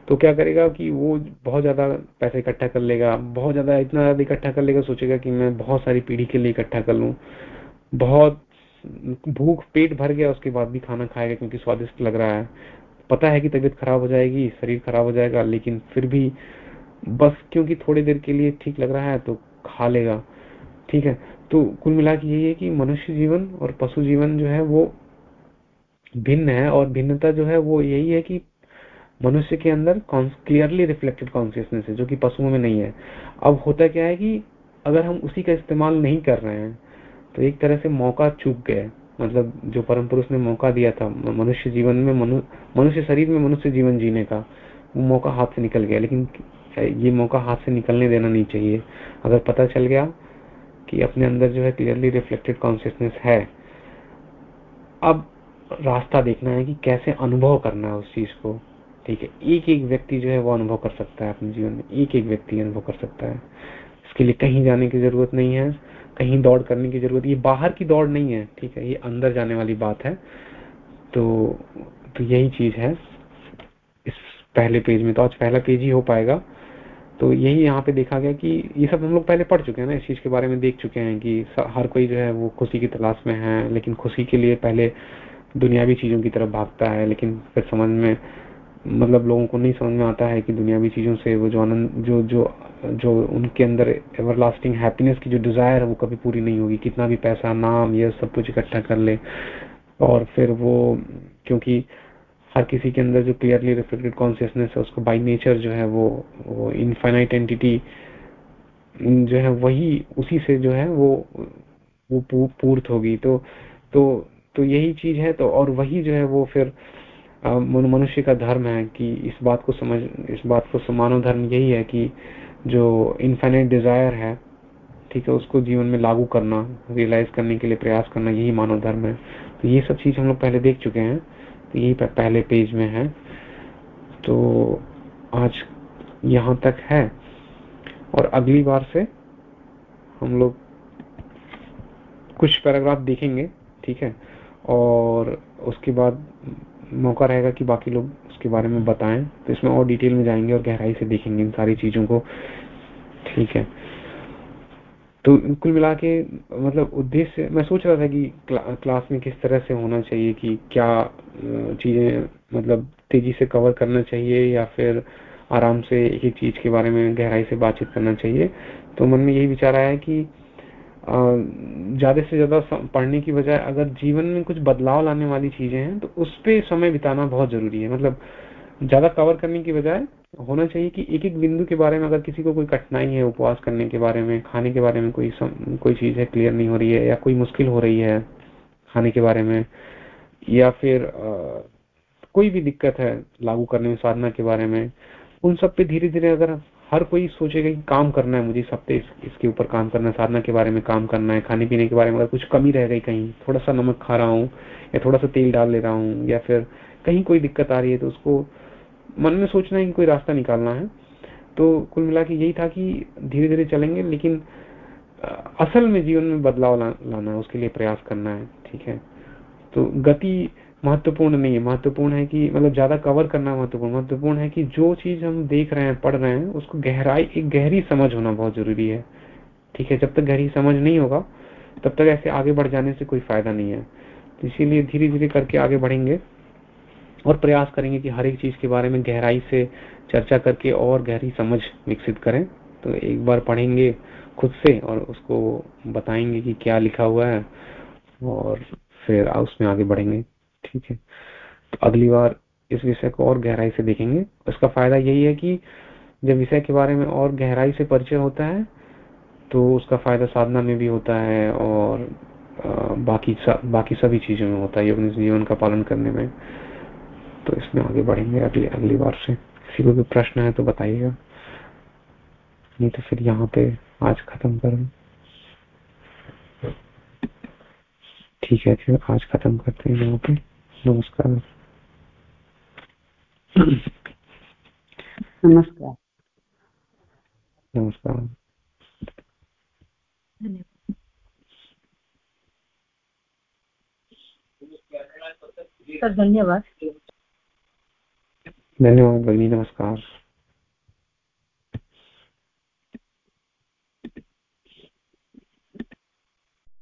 A: तो क्या करेगा कि वो बहुत ज़्यादा पैसे इकट्ठा कर लेगा, बहुत ज़्यादा, इतना ज़्यादा इकट्ठा कर लेगा, सोचेगा कि मैं बहुत सारी पीढ़ी के लिए इकट्ठा कर लू। बहुत भूख पेट भर गया, उसके बाद भी खाना खाएगा क्योंकि स्वादिष्ट लग रहा है। पता है कि तबीयत खराब हो जाएगी, शरीर खराब हो जाएगा, लेकिन फिर भी बस क्योंकि थोड़ी देर के लिए ठीक लग रहा है तो खा लेगा। ठीक है? तो कुल मिला के यही है कि मनुष्य जीवन और पशु जीवन जो है वो भिन्न है और भिन्नता जो है वो यही है कि मनुष्य के अंदर क्लियरली रिफ्लेक्टेड कॉन्सियसनेस है, जो कि पशुओं में नहीं है। अब होता क्या है कि अगर हम उसी का इस्तेमाल नहीं कर रहे हैं तो एक तरह से मौका चूक गए मतलब जो परम पुरुष ने मौका दिया था मनुष्य जीवन में मनुष्य शरीर में मनुष्य जीवन जीने का, वो मौका हाथ से निकल गया। लेकिन ये मौका हाथ से निकलने देना नहीं चाहिए? अगर पता चल गया कि अपने अंदर जो है क्लियरली रिफ्लेक्टेड कॉन्सियसनेस है, अब रास्ता देखना है कि कैसे अनुभव करना है उस चीज़ को। ठीक है एक एक व्यक्ति जो है वो अनुभव कर सकता है अपने जीवन में एक एक व्यक्ति अनुभव कर सकता है। इसके लिए कहीं जाने की ज़रूरत नहीं है। कहीं दौड़ करने की ज़रूरत, ये बाहर की दौड़ नहीं है, ठीक है, ये अंदर जाने वाली बात है। तो तो यही चीज़ है। इस पहले पेज में तो आज पहला पेज ही हो पाएगा। तो यही यहाँ पे देखा गया कि ये सब हम लोग पहले पढ़ चुके हैं ना, इस चीज़ के बारे में देख चुके हैं कि हर कोई जो है वो खुशी की तलाश में है, लेकिन खुशी के लिए पहले दुनियावी चीज़ों की तरफ़ भागता है, लेकिन फिर समझ में मतलब लोगों को नहीं समझ में आता है कि दुनियावी चीज़ों से वो जो आनंद, जो जो जो उनके अंदर एवर लास्टिंग हैप्पीनेस की जो डिज़ायर है वो कभी पूरी नहीं होगी। कितना भी पैसा, नाम, ये सब कुछ इकट्ठा कर ले और फिर वो, क्योंकि हर किसी के अंदर जो क्लियरली रिफ्लेक्टेड कॉन्सियसनेस है, उसको बाई नेचर जो है वो वो इनफाइनाइट एंटिटी जो है वही, उसी से जो है वो वो पूर्त होगी। तो तो तो यही चीज़ है तो और वही जो है वो फिर मनुष्य का धर्म है कि इस बात को समझ, इस बात को मानव धर्म यही है कि जो इन्फाइनाइट डिज़ायर है, ठीक है, उसको जीवन में लागू करना रियलाइज़ करने के लिए प्रयास करना, यही मानव धर्म है। तो ये सब चीज़ हम लोग पहले देख चुके हैं तो यही पहले पेज में है। तो आज यहाँ तक है, और अगली बार से हम लोग कुछ पैराग्राफ देखेंगे, ठीक है, और उसके बाद मौका रहेगा कि बाकी लोग उसके बारे में बताएँ। तो इसमें और डिटेल में जाएँगे और गहराई से देखेंगे इन सारी चीज़ों को। ठीक है। तो कुल मिला के मतलब उद्देश्य मैं सोच रहा था कि क्ला, क्लास में किस तरह से होना चाहिए कि क्या चीज़ें मतलब तेज़ी से कवर करना चाहिए या फिर आराम से एक चीज़ के बारे में गहराई से बातचीत करना चाहिए। तो मन में यही विचार आया कि ज़्यादा से ज़्यादा पढ़ने की बजाय अगर जीवन में कुछ बदलाव लाने वाली चीज़ें हैं तो उस पर समय बिताना बहुत ज़रूरी है। मतलब ज़्यादा कवर करने की बजाय होना चाहिए कि एक एक बिंदु के बारे में अगर किसी को कोई कठिनाई है उपवास करने के बारे में खाने के बारे में कोई सम, कोई चीज़ है क्लियर नहीं हो रही है या कोई मुश्किल हो रही है खाने के बारे में या फिर आ, कोई भी दिक्कत है लागू करने में साधना के बारे में उन सब पे धीरे धीरे अगर हर कोई सोचेगा कि काम करना है मुझे सब पे इस, इसके ऊपर काम करना है साधना के बारे में काम करना है खाने पीने के बारे में अगर कुछ कमी रह गई कहीं थोड़ा सा नमक खा रहा हूँ या थोड़ा सा तेल डाल ले रहा हूँ या फिर कहीं कोई दिक्कत आ रही है तो उसको मन में सोचना है कि कोई रास्ता निकालना है। तो कुल मिला के यही था कि धीरे धीरे चलेंगे लेकिन असल में जीवन में बदलाव ला, लाना है उसके लिए प्रयास करना है ठीक है? तो गति महत्वपूर्ण नहीं है। महत्वपूर्ण है कि मतलब ज़्यादा कवर करना महत्वपूर्ण। महत्वपूर्ण है कि जो चीज़ हम देख रहे हैं, पढ़ रहे हैं, उसको गहराई, एक गहरी समझ होना बहुत ज़रूरी है। ठीक है, जब तक गहरी समझ नहीं होगा, तब तक ऐसे आगे बढ़ जाने से कोई फ़ायदा नहीं है। तो इसीलिए धीरे धीरे करके आगे बढ़ेंगे और प्रयास करेंगे कि हर एक चीज़ के बारे में गहराई से चर्चा करके और गहरी समझ विकसित करें। तो एक बार पढ़ेंगे खुद से और उसको बताएँगे कि क्या लिखा हुआ है और फिर उसमें आगे बढ़ेंगे। ठीक है। तो अगली बार इस विषय को और गहराई से देखेंगे। उसका फ़ायदा यही है कि जब विषय के बारे में और गहराई से परिचय होता है तो उसका फ़ायदा साधना में भी होता है और बाकी बाकी सभी चीज़ों में होता है अपने जीवन का पालन करने में। तो इसमें आगे बढ़ेंगे अगली अगली बार से। किसी को भी प्रश्न है तो बताइएगा। नहीं तो फिर यहाँ पे आज खत्म करें। ठीक है, फिर आज खत्म करते हैं यहाँ पे। नमस्कार।
F: नमस्कार।
A: नमस्कार।
B: धन्यवाद।
A: धन्यवाद भगिनी नमस्कार।